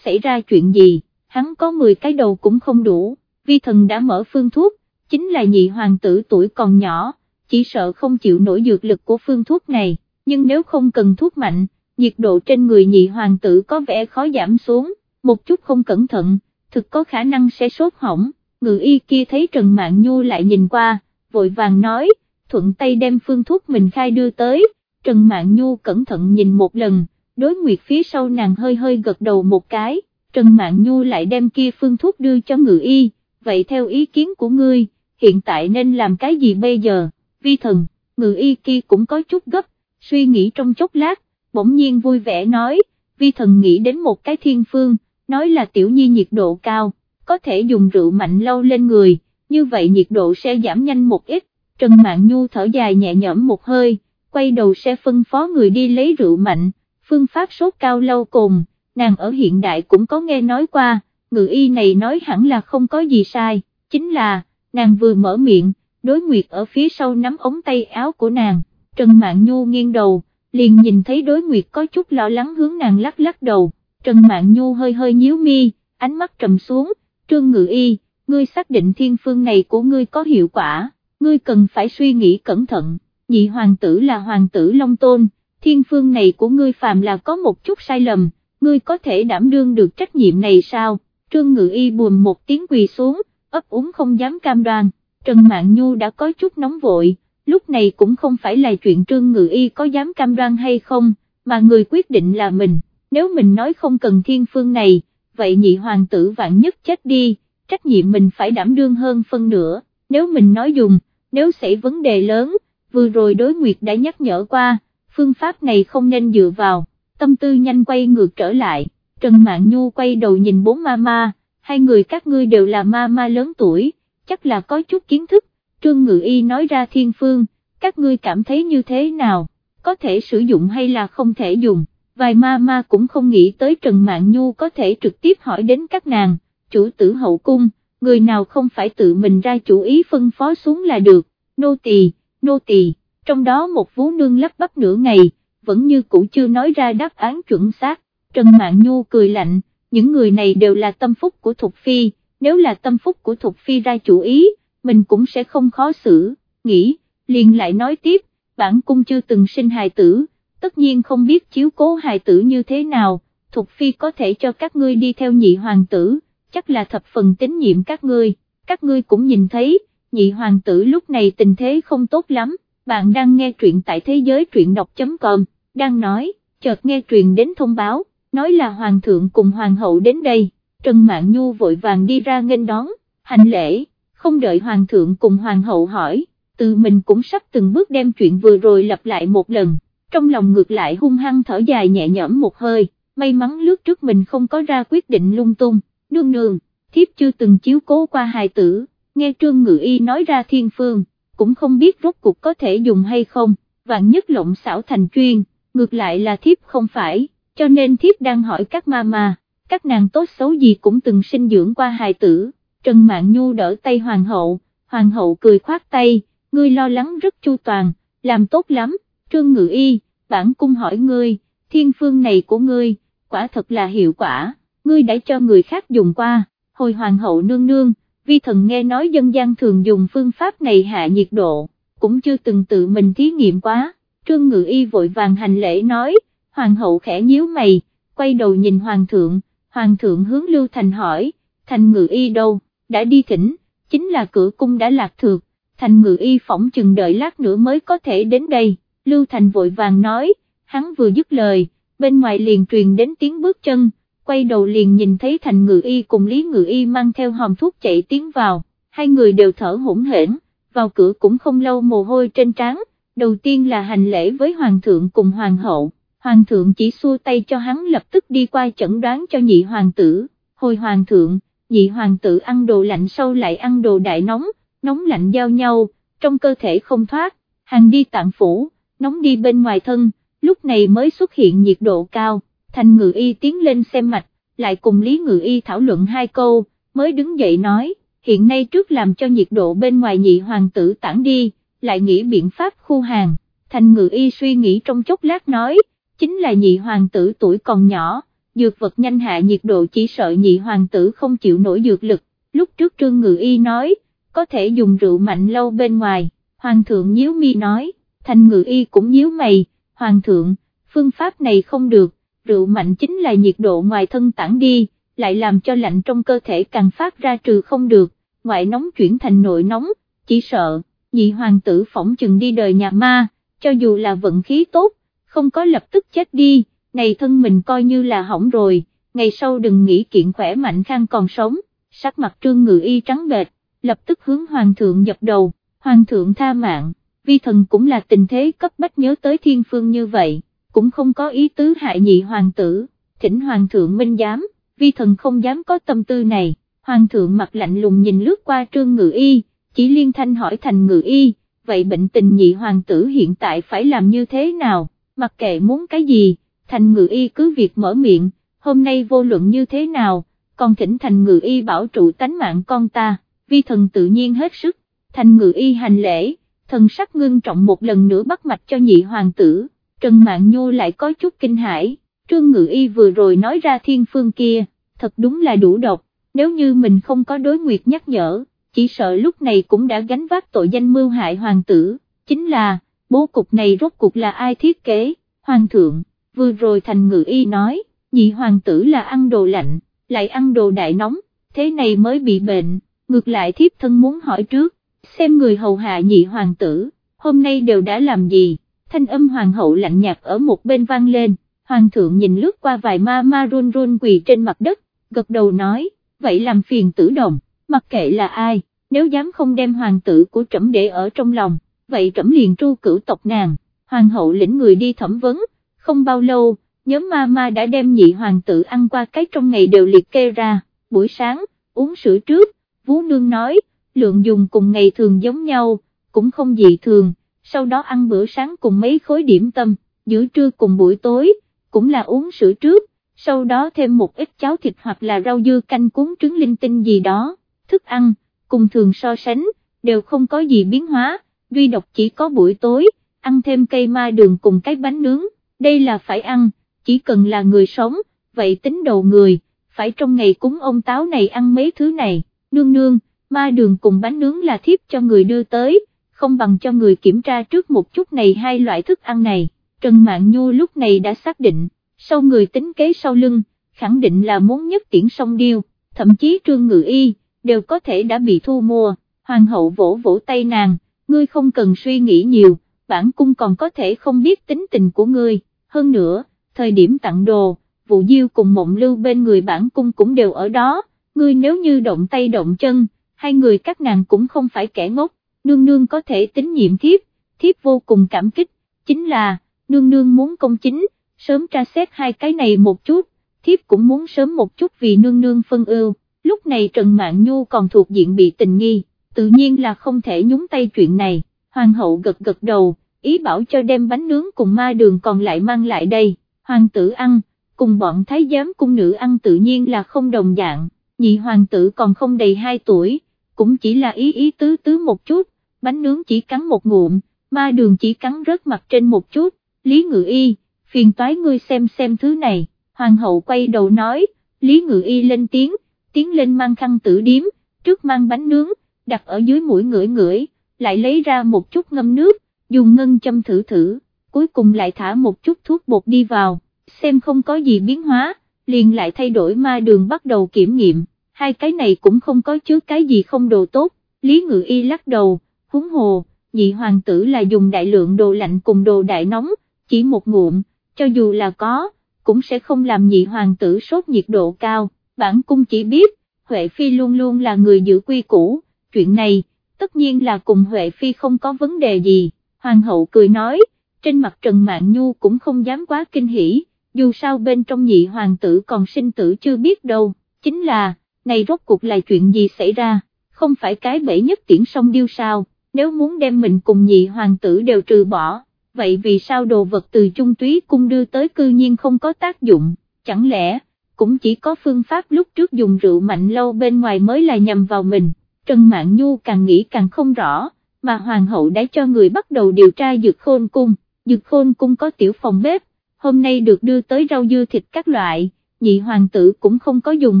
xảy ra chuyện gì, hắn có 10 cái đầu cũng không đủ, vi thần đã mở phương thuốc, chính là nhị hoàng tử tuổi còn nhỏ, chỉ sợ không chịu nổi dược lực của phương thuốc này, nhưng nếu không cần thuốc mạnh, nhiệt độ trên người nhị hoàng tử có vẻ khó giảm xuống, một chút không cẩn thận, thực có khả năng sẽ sốt hỏng, ngự y kia thấy Trần Mạn Nhu lại nhìn qua, vội vàng nói, thuận tay đem phương thuốc mình khai đưa tới, Trần Mạn Nhu cẩn thận nhìn một lần, đối nguyệt phía sau nàng hơi hơi gật đầu một cái, Trần Mạn Nhu lại đem kia phương thuốc đưa cho ngự y, vậy theo ý kiến của ngươi, hiện tại nên làm cái gì bây giờ, vi thần, ngự y kia cũng có chút gấp, suy nghĩ trong chốc lát, bỗng nhiên vui vẻ nói, vi thần nghĩ đến một cái thiên phương, nói là tiểu nhi nhiệt độ cao, có thể dùng rượu mạnh lâu lên người, như vậy nhiệt độ sẽ giảm nhanh một ít, Trần Mạn Nhu thở dài nhẹ nhõm một hơi, quay đầu sẽ phân phó người đi lấy rượu mạnh, phương pháp sốt cao lâu cùng. nàng ở hiện đại cũng có nghe nói qua, ngự y này nói hẳn là không có gì sai, chính là, nàng vừa mở miệng, đối nguyệt ở phía sau nắm ống tay áo của nàng, Trần Mạn Nhu nghiêng đầu, liền nhìn thấy đối nguyệt có chút lo lắng hướng nàng lắc lắc đầu, Trần Mạn Nhu hơi hơi nhíu mi, ánh mắt trầm xuống, trương ngự y, ngươi xác định thiên phương này của ngươi có hiệu quả, ngươi cần phải suy nghĩ cẩn thận, nhị hoàng tử là hoàng tử Long Tôn, thiên phương này của ngươi phàm là có một chút sai lầm, ngươi có thể đảm đương được trách nhiệm này sao, trương ngự y buồn một tiếng quỳ xuống, ấp úng không dám cam đoan, Trần Mạn Nhu đã có chút nóng vội, lúc này cũng không phải là chuyện trương ngự y có dám cam đoan hay không, mà người quyết định là mình, nếu mình nói không cần thiên phương này, vậy nhị hoàng tử vạn nhất chết đi, trách nhiệm mình phải đảm đương hơn phân nửa, nếu mình nói dùng, nếu xảy vấn đề lớn, vừa rồi đối nguyệt đã nhắc nhở qua, phương pháp này không nên dựa vào, tâm tư nhanh quay ngược trở lại, Trần mạng Nhu quay đầu nhìn bốn ma ma, hai người các ngươi đều là ma ma lớn tuổi, chắc là có chút kiến thức, Trương Ngự Y nói ra thiên phương, các ngươi cảm thấy như thế nào, có thể sử dụng hay là không thể dùng, vài ma ma cũng không nghĩ tới Trần Mạn Nhu có thể trực tiếp hỏi đến các nàng, chủ tử hậu cung, người nào không phải tự mình ra chủ ý phân phó xuống là được, nô tỳ, nô tỳ, trong đó một vú nương lắp bắp nửa ngày, vẫn như cũ chưa nói ra đáp án chuẩn xác, Trần Mạn Nhu cười lạnh, những người này đều là tâm phúc của Thục Phi, nếu là tâm phúc của Thục Phi ra chủ ý, mình cũng sẽ không khó xử, nghĩ, liền lại nói tiếp, bản cung chưa từng sinh hài tử, tất nhiên không biết chiếu cố hài tử như thế nào, Thục Phi có thể cho các ngươi đi theo nhị hoàng tử, chắc là thập phần tín nhiệm các ngươi, các ngươi cũng nhìn thấy, nhị hoàng tử lúc này tình thế không tốt lắm, bạn đang nghe truyện tại thế giới truyện đọc.com, đang nói, chợt nghe truyền đến thông báo, nói là hoàng thượng cùng hoàng hậu đến đây, Trần Mạn Nhu vội vàng đi ra nghênh đón, hành lễ, không đợi hoàng thượng cùng hoàng hậu hỏi, tự mình cũng sắp từng bước đem chuyện vừa rồi lặp lại một lần, trong lòng ngược lại hung hăng thở dài nhẹ nhõm một hơi, may mắn lướt trước mình không có ra quyết định lung tung, nương nương, thiếp chưa từng chiếu cố qua hài tử, nghe trương ngự y nói ra thiên phương, cũng không biết rốt cuộc có thể dùng hay không, vạn nhất lộng xảo thành chuyên, ngược lại là thiếp không phải, cho nên thiếp đang hỏi các ma ma, các nàng tốt xấu gì cũng từng sinh dưỡng qua hài tử, Trần Mạn Nhu đỡ tay hoàng hậu, hoàng hậu cười khoát tay, ngươi lo lắng rất chu toàn, làm tốt lắm, trương ngự y, bản cung hỏi ngươi, thiên phương này của ngươi, quả thật là hiệu quả, ngươi đã cho người khác dùng qua, hồi hoàng hậu nương nương, vi thần nghe nói dân gian thường dùng phương pháp này hạ nhiệt độ, cũng chưa từng tự mình thí nghiệm quá, trương ngự y vội vàng hành lễ nói, hoàng hậu khẽ nhíu mày, quay đầu nhìn hoàng thượng, hoàng thượng hướng Lưu Thành hỏi, thành ngự y đâu, đã đi thỉnh, chính là cửa cung đã lạc thược, thành ngự y phỏng chừng đợi lát nữa mới có thể đến đây, Lưu Thành vội vàng nói, hắn vừa dứt lời, bên ngoài liền truyền đến tiếng bước chân, quay đầu liền nhìn thấy thành ngự y cùng Lý ngự y mang theo hòm thuốc chạy tiến vào, hai người đều thở hỗn hển, vào cửa cũng không lâu mồ hôi trên trán, đầu tiên là hành lễ với hoàng thượng cùng hoàng hậu, hoàng thượng chỉ xua tay cho hắn lập tức đi qua chẩn đoán cho nhị hoàng tử, hồi hoàng thượng, nhị hoàng tử ăn đồ lạnh sâu lại ăn đồ đại nóng, nóng lạnh giao nhau, trong cơ thể không thoát, hàng đi tạng phủ, nóng đi bên ngoài thân, lúc này mới xuất hiện nhiệt độ cao, thành ngự y tiến lên xem mạch, lại cùng Lý ngự y thảo luận hai câu, mới đứng dậy nói, hiện nay trước làm cho nhiệt độ bên ngoài nhị hoàng tử tản đi, lại nghĩ biện pháp khu hàng, thành ngự y suy nghĩ trong chốc lát nói, chính là nhị hoàng tử tuổi còn nhỏ, dược vật nhanh hạ nhiệt độ chỉ sợ nhị hoàng tử không chịu nổi dược lực, lúc trước trương ngự y nói, có thể dùng rượu mạnh lâu bên ngoài, hoàng thượng nhíu mi nói, thành ngự y cũng nhíu mày, hoàng thượng, phương pháp này không được, rượu mạnh chính là nhiệt độ ngoài thân tản đi, lại làm cho lạnh trong cơ thể càng phát ra trừ không được, ngoại nóng chuyển thành nội nóng, chỉ sợ, nhị hoàng tử phỏng chừng đi đời nhà ma, cho dù là vận khí tốt, không có lập tức chết đi, này thân mình coi như là hỏng rồi, ngày sau đừng nghĩ kiện khỏe mạnh khang còn sống, sắc mặt trương ngự y trắng bệt lập tức hướng hoàng thượng dập đầu, hoàng thượng tha mạng, vi thần cũng là tình thế cấp bách nhớ tới thiên phương như vậy, cũng không có ý tứ hại nhị hoàng tử, thỉnh hoàng thượng minh giám, vi thần không dám có tâm tư này, hoàng thượng mặt lạnh lùng nhìn lướt qua trương ngự y, chỉ liên thanh hỏi thành ngự y, vậy bệnh tình nhị hoàng tử hiện tại phải làm như thế nào, mặc kệ muốn cái gì, thành ngự y cứ việc mở miệng, hôm nay vô luận như thế nào, còn thỉnh thành ngự y bảo trụ tánh mạng con ta, vi thần tự nhiên hết sức, thành ngự y hành lễ, thần sắc ngưng trọng một lần nữa bắt mạch cho nhị hoàng tử, Trần Mạng Nhu lại có chút kinh hãi, trương ngự y vừa rồi nói ra thiên phương kia, thật đúng là đủ độc, nếu như mình không có đối nguyệt nhắc nhở, chỉ sợ lúc này cũng đã gánh vác tội danh mưu hại hoàng tử, chính là, bố cục này rốt cục là ai thiết kế, hoàng thượng, vừa rồi thành ngự y nói, nhị hoàng tử là ăn đồ lạnh, lại ăn đồ đại nóng, thế này mới bị bệnh, ngược lại thiếp thân muốn hỏi trước, xem người hầu hạ nhị hoàng tử, hôm nay đều đã làm gì, thanh âm hoàng hậu lạnh nhạt ở một bên vang lên, hoàng thượng nhìn lướt qua vài ma ma run run quỳ trên mặt đất, gật đầu nói, vậy làm phiền tử đồng, mặc kệ là ai, nếu dám không đem hoàng tử của trẫm để ở trong lòng, vậy trẫm liền tru cửu tộc nàng, hoàng hậu lĩnh người đi thẩm vấn, không bao lâu, nhóm ma ma đã đem nhị hoàng tử ăn qua cái trong ngày đều liệt kê ra, buổi sáng, uống sữa trước, Vú Nương nói, lượng dùng cùng ngày thường giống nhau, cũng không dị thường, sau đó ăn bữa sáng cùng mấy khối điểm tâm, giữa trưa cùng buổi tối, cũng là uống sữa trước, sau đó thêm một ít cháo thịt hoặc là rau dưa canh cuốn trứng linh tinh gì đó, thức ăn, cùng thường so sánh, đều không có gì biến hóa, duy độc chỉ có buổi tối, ăn thêm cây ma đường cùng cái bánh nướng, đây là phải ăn, chỉ cần là người sống, vậy tính đầu người, phải trong ngày cúng ông táo này ăn mấy thứ này, nương nương, ma đường cùng bánh nướng là thiếp cho người đưa tới, không bằng cho người kiểm tra trước một chút này hai loại thức ăn này, Trần mạng Nhu lúc này đã xác định, sau người tính kế sau lưng, khẳng định là muốn nhất tiễn song điêu, thậm chí trương ngự y, đều có thể đã bị thu mua, hoàng hậu vỗ vỗ tay nàng, ngươi không cần suy nghĩ nhiều, bản cung còn có thể không biết tính tình của ngươi, hơn nữa, thời điểm tặng đồ, vụ diêu cùng mộng lưu bên người bản cung cũng đều ở đó, ngươi nếu như động tay động chân, hai người các nàng cũng không phải kẻ ngốc, nương nương có thể tín nhiệm thiếp, thiếp vô cùng cảm kích, chính là, nương nương muốn công chính, sớm tra xét hai cái này một chút, thiếp cũng muốn sớm một chút vì nương nương phân ưu, lúc này Trần Mạn Nhu còn thuộc diện bị tình nghi, tự nhiên là không thể nhúng tay chuyện này, hoàng hậu gật gật đầu, ý bảo cho đem bánh nướng cùng ma đường còn lại mang lại đây, hoàng tử ăn, cùng bọn thái giám cung nữ ăn tự nhiên là không đồng dạng, nhị hoàng tử còn không đầy 2 tuổi, cũng chỉ là ý ý tứ tứ một chút, bánh nướng chỉ cắn một ngụm, ma đường chỉ cắn rớt mặt trên một chút, Lý Ngự Y, phiền toái ngươi xem xem thứ này, hoàng hậu quay đầu nói, Lý Ngự Y lên tiếng, tiến lên mang khăn tử điếm, trước mang bánh nướng, đặt ở dưới mũi ngửi ngửi, lại lấy ra một chút ngâm nước, dùng ngân châm thử thử, cuối cùng lại thả một chút thuốc bột đi vào, xem không có gì biến hóa, liền lại thay đổi ma đường bắt đầu kiểm nghiệm, hai cái này cũng không có chứa cái gì không đồ tốt, Lý Ngự Y lắc đầu, húng hồ, nhị hoàng tử là dùng đại lượng đồ lạnh cùng đồ đại nóng, chỉ một ngụm, cho dù là có, cũng sẽ không làm nhị hoàng tử sốt nhiệt độ cao, bản cung chỉ biết, Huệ Phi luôn luôn là người giữ quy củ, chuyện này, tất nhiên là cùng Huệ Phi không có vấn đề gì, hoàng hậu cười nói, trên mặt Trần Mạn Nhu cũng không dám quá kinh hỉ, dù sao bên trong nhị hoàng tử còn sinh tử chưa biết đâu, chính là, này rốt cuộc là chuyện gì xảy ra, không phải cái bể nhất tiễn song điêu sao, nếu muốn đem mình cùng nhị hoàng tử đều trừ bỏ, vậy vì sao đồ vật từ trung túy cung đưa tới cư nhiên không có tác dụng, chẳng lẽ, cũng chỉ có phương pháp lúc trước dùng rượu mạnh lâu bên ngoài mới là nhằm vào mình, Trần Mạn Nhu càng nghĩ càng không rõ, mà hoàng hậu đã cho người bắt đầu điều tra dược khôn cung, dược khôn cung có tiểu phòng bếp, hôm nay được đưa tới rau dưa thịt các loại, nhị hoàng tử cũng không có dùng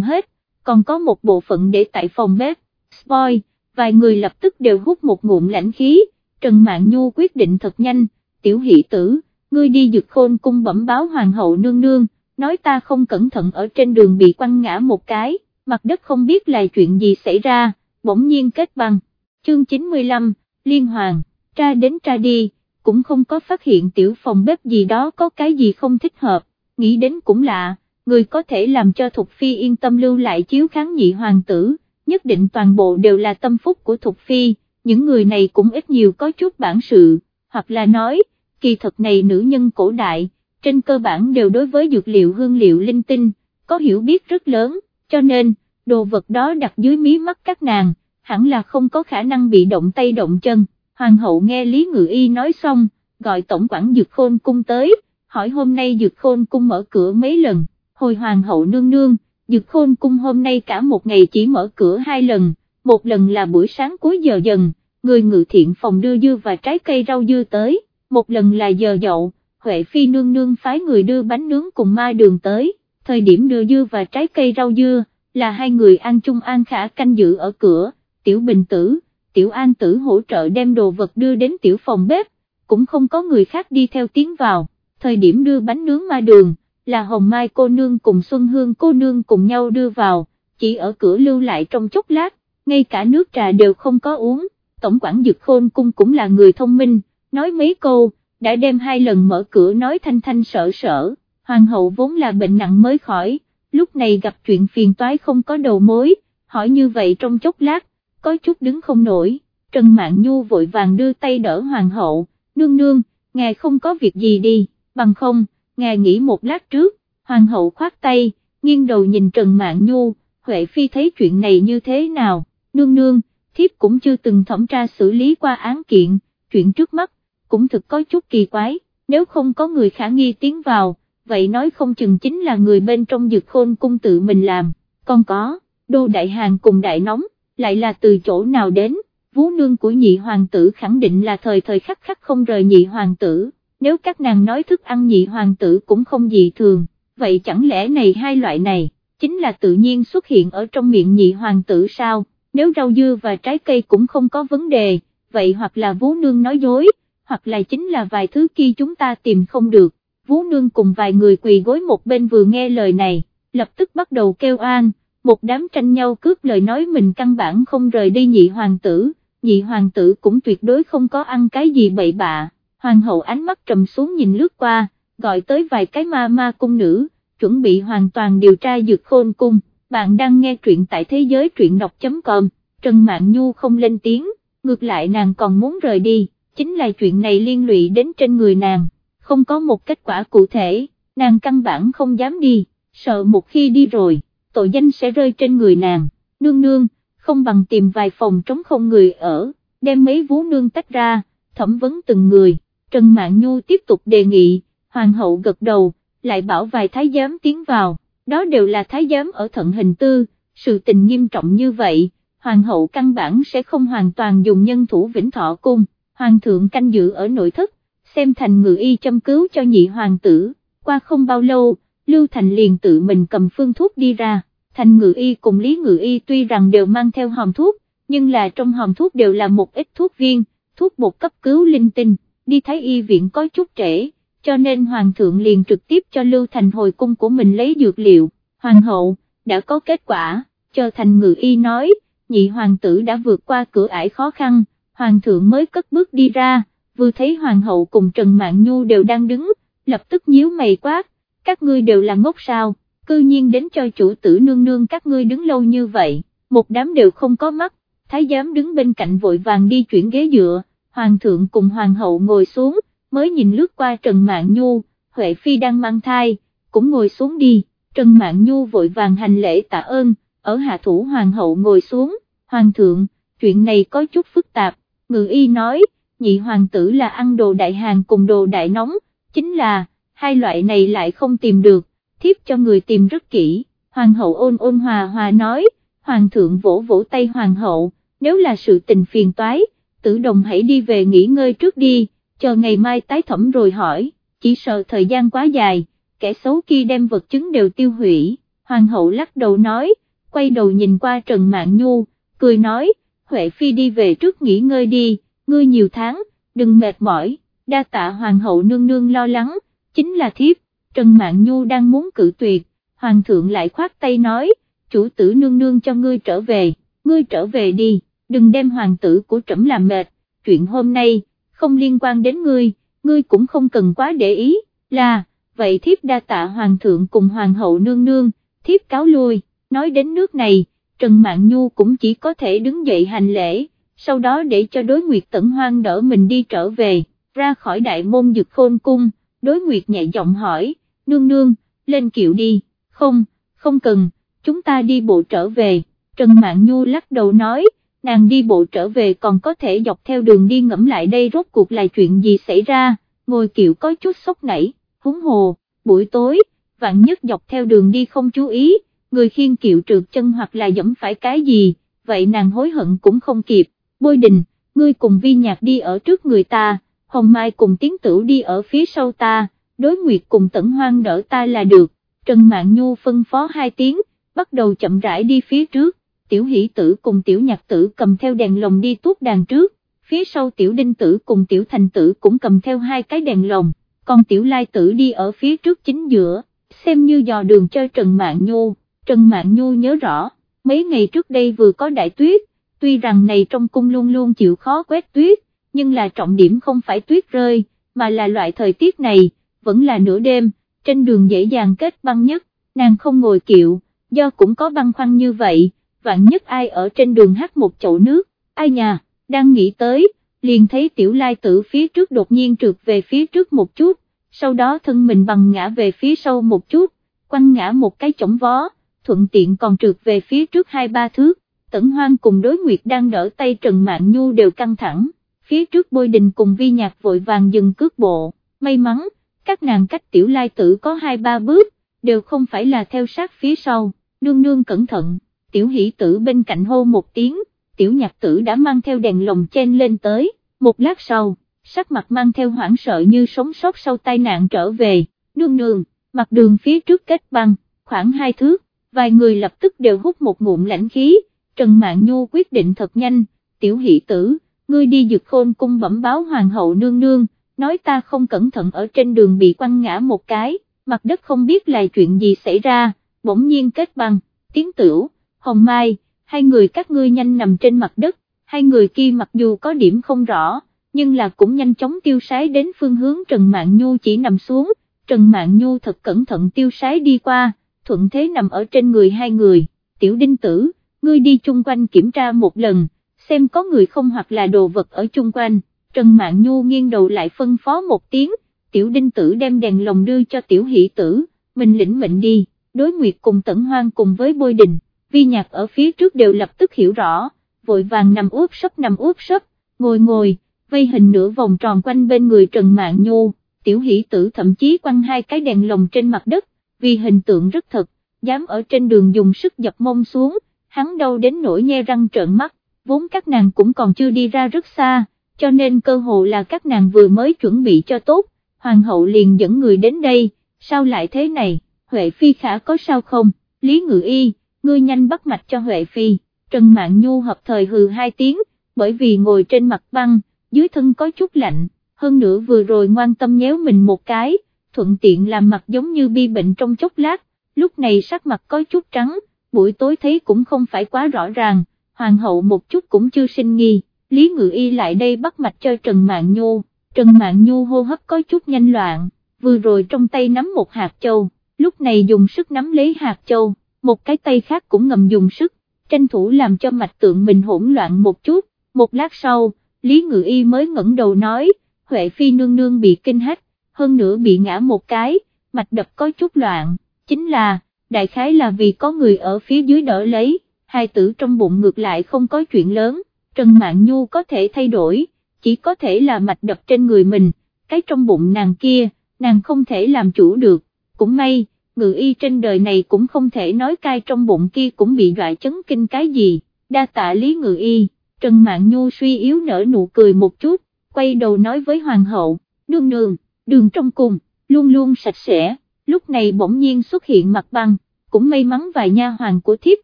hết, còn có một bộ phận để tại phòng bếp, spoil, vài người lập tức đều hút một ngụm lãnh khí, Trần Mạn Nhu quyết định thật nhanh, tiểu hỷ tử, ngươi đi dược khôn cung bẩm báo hoàng hậu nương nương, nói ta không cẩn thận ở trên đường bị quăng ngã một cái, mặt đất không biết là chuyện gì xảy ra, bỗng nhiên kết băng. Chương 95, Liên Hoàng, tra đến tra đi, cũng không có phát hiện tiểu phòng bếp gì đó có cái gì không thích hợp, nghĩ đến cũng lạ, người có thể làm cho Thục Phi yên tâm lưu lại chiếu kháng nhị hoàng tử, nhất định toàn bộ đều là tâm phúc của Thục Phi, những người này cũng ít nhiều có chút bản sự, hoặc là nói, kỳ thật này nữ nhân cổ đại, trên cơ bản đều đối với dược liệu hương liệu linh tinh, có hiểu biết rất lớn, cho nên, đồ vật đó đặt dưới mí mắt các nàng, hẳn là không có khả năng bị động tay động chân. Hoàng hậu nghe Lý Ngự Y nói xong, gọi tổng quản dược khôn cung tới, hỏi hôm nay dược khôn cung mở cửa mấy lần, hồi hoàng hậu nương nương, dược khôn cung hôm nay cả một ngày chỉ mở cửa hai lần, một lần là buổi sáng cuối giờ dần, người ngự thiện phòng đưa dưa và trái cây rau dưa tới, một lần là giờ dậu, Huệ Phi nương nương phái người đưa bánh nướng cùng ma đường tới, thời điểm đưa dưa và trái cây rau dưa, là hai người ăn chung An Khả canh giữ ở cửa, tiểu bình tử, tiểu an tử hỗ trợ đem đồ vật đưa đến tiểu phòng bếp, cũng không có người khác đi theo tiến vào, thời điểm đưa bánh nướng ma đường, là Hồng Mai cô nương cùng Xuân Hương cô nương cùng nhau đưa vào, chỉ ở cửa lưu lại trong chốc lát, ngay cả nước trà đều không có uống, tổng quản dực khôn cung cũng là người thông minh, nói mấy câu, đã đem hai lần mở cửa nói thanh thanh sợ sợ, hoàng hậu vốn là bệnh nặng mới khỏi, lúc này gặp chuyện phiền toái không có đầu mối, hỏi như vậy trong chốc lát, có chút đứng không nổi, Trần Mạn Nhu vội vàng đưa tay đỡ hoàng hậu, nương nương, ngài không có việc gì đi, bằng không, ngài nghĩ một lát trước, hoàng hậu khoát tay, nghiêng đầu nhìn Trần Mạn Nhu, Huệ Phi thấy chuyện này như thế nào, nương nương, thiếp cũng chưa từng thẩm tra xử lý qua án kiện, chuyện trước mắt, cũng thực có chút kỳ quái, nếu không có người khả nghi tiến vào, vậy nói không chừng chính là người bên trong dược khôn cung tự mình làm, còn có, đô đại hàng cùng đại nóng, lại là từ chỗ nào đến, vú nương của nhị hoàng tử khẳng định là thời thời khắc khắc không rời nhị hoàng tử, nếu các nàng nói thức ăn nhị hoàng tử cũng không gì thường, vậy chẳng lẽ này hai loại này, chính là tự nhiên xuất hiện ở trong miệng nhị hoàng tử sao, nếu rau dưa và trái cây cũng không có vấn đề, vậy hoặc là vú nương nói dối, hoặc là chính là vài thứ kia chúng ta tìm không được, vú nương cùng vài người quỳ gối một bên vừa nghe lời này, lập tức bắt đầu kêu an, một đám tranh nhau cướp lời nói mình căn bản không rời đi nhị hoàng tử, nhị hoàng tử cũng tuyệt đối không có ăn cái gì bậy bạ, hoàng hậu ánh mắt trầm xuống nhìn lướt qua, gọi tới vài cái ma ma cung nữ, chuẩn bị hoàn toàn điều tra dược khôn cung, bạn đang nghe truyện tại thế giới truyện đọc.com, Trần mạng Nhu không lên tiếng, ngược lại nàng còn muốn rời đi, chính là chuyện này liên lụy đến trên người nàng, không có một kết quả cụ thể, nàng căn bản không dám đi, sợ một khi đi rồi tội danh sẽ rơi trên người nàng, nương nương, không bằng tìm vài phòng trống không người ở, đem mấy vú nương tách ra, thẩm vấn từng người, Trần Mạn Nhu tiếp tục đề nghị, hoàng hậu gật đầu, lại bảo vài thái giám tiến vào, đó đều là thái giám ở thận hình tư, sự tình nghiêm trọng như vậy, hoàng hậu căn bản sẽ không hoàn toàn dùng nhân thủ vĩnh thọ cung, hoàng thượng canh giữ ở nội thất, xem thành ngự y châm cứu cho nhị hoàng tử, qua không bao lâu, Lưu Thành liền tự mình cầm phương thuốc đi ra, thành ngự y cùng lý ngự y tuy rằng đều mang theo hòm thuốc, nhưng là trong hòm thuốc đều là một ít thuốc viên, thuốc bột cấp cứu linh tinh, đi thấy y viện có chút trễ, cho nên hoàng thượng liền trực tiếp cho Lưu Thành hồi cung của mình lấy dược liệu, hoàng hậu, đã có kết quả, cho thành ngự y nói, nhị hoàng tử đã vượt qua cửa ải khó khăn, hoàng thượng mới cất bước đi ra, vừa thấy hoàng hậu cùng Trần Mạn Nhu đều đang đứng, lập tức nhíu mày quát, các ngươi đều là ngốc sao, cư nhiên đến cho chủ tử nương nương các ngươi đứng lâu như vậy, một đám đều không có mắt, thái giám đứng bên cạnh vội vàng đi chuyển ghế dựa, hoàng thượng cùng hoàng hậu ngồi xuống, mới nhìn lướt qua Trần Mạn Nhu, Huệ Phi đang mang thai, cũng ngồi xuống đi, Trần Mạn Nhu vội vàng hành lễ tạ ơn, ở hạ thủ hoàng hậu ngồi xuống, hoàng thượng, chuyện này có chút phức tạp, ngự y nói, nhị hoàng tử là ăn đồ đại hàng cùng đồ đại nóng, chính là, hai loại này lại không tìm được, thiếp cho người tìm rất kỹ, hoàng hậu ôn ôn hòa hòa nói, hoàng thượng vỗ vỗ tay hoàng hậu, nếu là sự tình phiền toái, tử đồng hãy đi về nghỉ ngơi trước đi, chờ ngày mai tái thẩm rồi hỏi, chỉ sợ thời gian quá dài, kẻ xấu kia đem vật chứng đều tiêu hủy, hoàng hậu lắc đầu nói, quay đầu nhìn qua Trần Mạn Nhu, cười nói, Huệ Phi đi về trước nghỉ ngơi đi, ngươi nhiều tháng, đừng mệt mỏi, đa tạ hoàng hậu nương nương lo lắng, chính là thiếp, Trần Mạn Nhu đang muốn cử tuyệt, hoàng thượng lại khoát tay nói, chủ tử nương nương cho ngươi trở về, ngươi trở về đi, đừng đem hoàng tử của trẫm làm mệt, chuyện hôm nay, không liên quan đến ngươi, ngươi cũng không cần quá để ý, là, vậy thiếp đa tạ hoàng thượng cùng hoàng hậu nương nương, thiếp cáo lui, nói đến nước này, Trần Mạn Nhu cũng chỉ có thể đứng dậy hành lễ, sau đó để cho đối nguyệt tẩn hoang đỡ mình đi trở về, ra khỏi đại môn dực khôn cung, đối nguyệt nhẹ giọng hỏi, nương nương, lên kiệu đi, không, không cần, chúng ta đi bộ trở về, Trần Mạn Nhu lắc đầu nói, nàng đi bộ trở về còn có thể dọc theo đường đi ngẫm lại đây rốt cuộc là chuyện gì xảy ra, ngồi kiệu có chút sốc nảy, húng hồ, buổi tối, vạn nhất dọc theo đường đi không chú ý, người khiên kiệu trượt chân hoặc là dẫm phải cái gì, vậy nàng hối hận cũng không kịp, bôi đình, ngươi cùng vi nhạc đi ở trước người ta, hồng mai cùng tiến tử đi ở phía sau ta, đối nguyệt cùng tẩn hoang đỡ ta là được, Trần Mạn Nhu phân phó hai tiếng, bắt đầu chậm rãi đi phía trước, tiểu hỷ tử cùng tiểu nhạc tử cầm theo đèn lồng đi tuốt đàn trước, phía sau tiểu đinh tử cùng tiểu thành tử cũng cầm theo hai cái đèn lồng, còn tiểu lai tử đi ở phía trước chính giữa, xem như dò đường cho Trần Mạn Nhu, Trần Mạn Nhu nhớ rõ, mấy ngày trước đây vừa có đại tuyết, tuy rằng này trong cung luôn luôn chịu khó quét tuyết, nhưng là trọng điểm không phải tuyết rơi, mà là loại thời tiết này, vẫn là nửa đêm, trên đường dễ dàng kết băng nhất, nàng không ngồi kiệu, do cũng có băng khoăn như vậy, vạn nhất ai ở trên đường hát một chậu nước, ai nhà, đang nghĩ tới, liền thấy tiểu lai tử phía trước đột nhiên trượt về phía trước một chút, sau đó thân mình bằng ngã về phía sau một chút, quăng ngã một cái chổng vó, thuận tiện còn trượt về phía trước hai ba thước, tẩn hoang cùng đối nguyệt đang đỡ tay Trần mạng Nhu đều căng thẳng, phía trước bôi đình cùng vi nhạc vội vàng dừng cước bộ, may mắn, các nàng cách tiểu lai tử có hai ba bước, đều không phải là theo sát phía sau, nương nương cẩn thận, tiểu hỷ tử bên cạnh hô một tiếng, tiểu nhạc tử đã mang theo đèn lồng chen lên tới, một lát sau, sắc mặt mang theo hoảng sợ như sống sót sau tai nạn trở về, nương nương, mặt đường phía trước kết băng, khoảng hai thước, vài người lập tức đều hút một ngụm lãnh khí, Trần mạng Nhu quyết định thật nhanh, tiểu hỷ tử, ngươi đi dực khôn cung bẩm báo hoàng hậu nương nương, nói ta không cẩn thận ở trên đường bị quăng ngã một cái, mặt đất không biết là chuyện gì xảy ra, bỗng nhiên kết băng, tiếng tửu, hồng mai, hai người các ngươi nhanh nằm trên mặt đất, hai người kia mặc dù có điểm không rõ, nhưng là cũng nhanh chóng tiêu sái đến phương hướng Trần Mạn Nhu chỉ nằm xuống, Trần Mạn Nhu thật cẩn thận tiêu sái đi qua, thuận thế nằm ở trên người hai người, tiểu đinh tử, ngươi đi chung quanh kiểm tra một lần, xem có người không hoặc là đồ vật ở chung quanh, Trần Mạn Nhu nghiêng đầu lại phân phó một tiếng, tiểu đinh tử đem đèn lồng đưa cho tiểu hỷ tử, mình lĩnh mệnh đi, đối nguyệt cùng tẩn hoang cùng với bôi đình, vi nhạc ở phía trước đều lập tức hiểu rõ, vội vàng nằm úp sấp nằm úp sấp, ngồi ngồi, vây hình nửa vòng tròn quanh bên người Trần Mạn Nhu, tiểu hỷ tử thậm chí quăng hai cái đèn lồng trên mặt đất, vì hình tượng rất thật, dám ở trên đường dùng sức dập mông xuống, hắn đâu đến nỗi nhe răng trợn mắt, vốn các nàng cũng còn chưa đi ra rất xa, cho nên cơ hội là các nàng vừa mới chuẩn bị cho tốt, hoàng hậu liền dẫn người đến đây, sao lại thế này, Huệ Phi khả có sao không, Lý Ngự Y, ngươi nhanh bắt mạch cho Huệ Phi, Trần mạng Nhu hợp thời hừ hai tiếng, bởi vì ngồi trên mặt băng, dưới thân có chút lạnh, hơn nữa vừa rồi ngoan tâm nhéo mình một cái, thuận tiện làm mặt giống như bi bệnh trong chốc lát, lúc này sắc mặt có chút trắng, buổi tối thấy cũng không phải quá rõ ràng, hoàng hậu một chút cũng chưa sinh nghi, Lý Ngự Y lại đây bắt mạch cho Trần Mạn Nhu, Trần Mạn Nhu hô hấp có chút nhanh loạn, vừa rồi trong tay nắm một hạt châu, lúc này dùng sức nắm lấy hạt châu, một cái tay khác cũng ngầm dùng sức, tranh thủ làm cho mạch tượng mình hỗn loạn một chút, một lát sau, Lý Ngự Y mới ngẩng đầu nói, Huệ Phi nương nương bị kinh hách, hơn nữa bị ngã một cái, mạch đập có chút loạn, chính là, đại khái là vì có người ở phía dưới đỡ lấy, hai tử trong bụng ngược lại không có chuyện lớn, Trần Mạn Nhu có thể thay đổi, chỉ có thể là mạch đập trên người mình, cái trong bụng nàng kia, nàng không thể làm chủ được, cũng may, ngự y trên đời này cũng không thể nói cai trong bụng kia cũng bị dọa chấn kinh cái gì, đa tạ lý ngự y, Trần Mạn Nhu suy yếu nở nụ cười một chút, quay đầu nói với hoàng hậu, nương nương, đường trong cùng, luôn luôn sạch sẽ, lúc này bỗng nhiên xuất hiện mặt băng, cũng may mắn vài nha hoàng của thiếp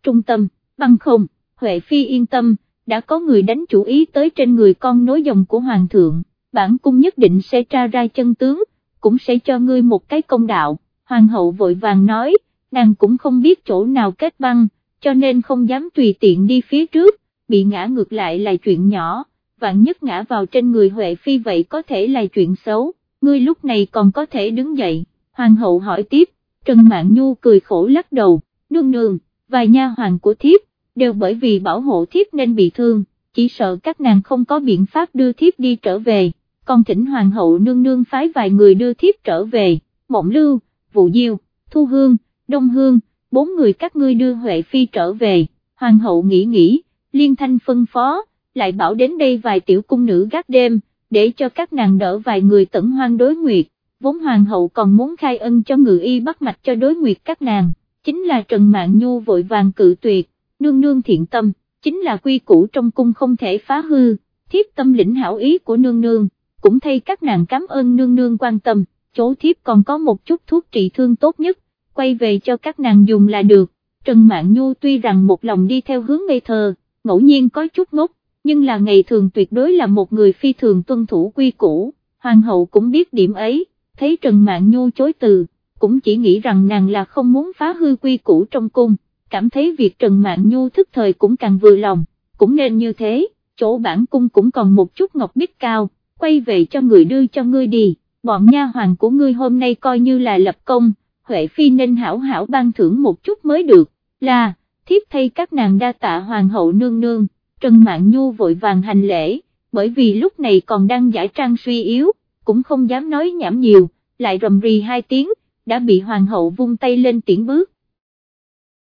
trung tâm, băng không, Huệ Phi yên tâm, đã có người đánh chủ ý tới trên người con nối dòng của hoàng thượng, bản cung nhất định sẽ tra ra chân tướng, cũng sẽ cho ngươi một cái công đạo, hoàng hậu vội vàng nói, nàng cũng không biết chỗ nào kết băng, cho nên không dám tùy tiện đi phía trước, bị ngã ngược lại là chuyện nhỏ, vạn nhất ngã vào trên người Huệ Phi vậy có thể là chuyện xấu, ngươi lúc này còn có thể đứng dậy, hoàng hậu hỏi tiếp, Trần mạng Nhu cười khổ lắc đầu, nương nương, vài nha hoàng của thiếp, đều bởi vì bảo hộ thiếp nên bị thương, chỉ sợ các nàng không có biện pháp đưa thiếp đi trở về, còn thỉnh hoàng hậu nương nương phái vài người đưa thiếp trở về, mộng lưu, vụ diêu, thu hương, đông hương, bốn người các ngươi đưa Huệ Phi trở về, hoàng hậu nghĩ nghĩ, liên thanh phân phó, lại bảo đến đây vài tiểu cung nữ gác đêm, để cho các nàng đỡ vài người tẩn hoang đối nguyệt, vốn hoàng hậu còn muốn khai ân cho ngự y bắt mạch cho đối nguyệt các nàng, chính là Trần Mạn Nhu vội vàng cự tuyệt, nương nương thiện tâm, chính là quy củ trong cung không thể phá hư, thiếp tâm lĩnh hảo ý của nương nương, cũng thay các nàng cảm ơn nương nương quan tâm, chỗ thiếp còn có một chút thuốc trị thương tốt nhất, quay về cho các nàng dùng là được, Trần Mạn Nhu tuy rằng một lòng đi theo hướng ngây thơ, ngẫu nhiên có chút ngốc, nhưng là ngày thường tuyệt đối là một người phi thường tuân thủ quy củ, hoàng hậu cũng biết điểm ấy, thấy Trần Mạn Nhu chối từ, cũng chỉ nghĩ rằng nàng là không muốn phá hư quy củ trong cung, cảm thấy việc Trần Mạn Nhu thức thời cũng càng vừa lòng, cũng nên như thế, chỗ bản cung cũng còn một chút ngọc bích cao, quay về cho người đưa cho ngươi đi, bọn nha hoàng của ngươi hôm nay coi như là lập công, Huệ Phi nên hảo hảo ban thưởng một chút mới được, là, thiếp thay các nàng đa tạ hoàng hậu nương nương, Trần Mạn Nhu vội vàng hành lễ, bởi vì lúc này còn đang giải trang suy yếu, cũng không dám nói nhảm nhiều, lại rầm rì hai tiếng, đã bị hoàng hậu vung tay lên tiễn bước,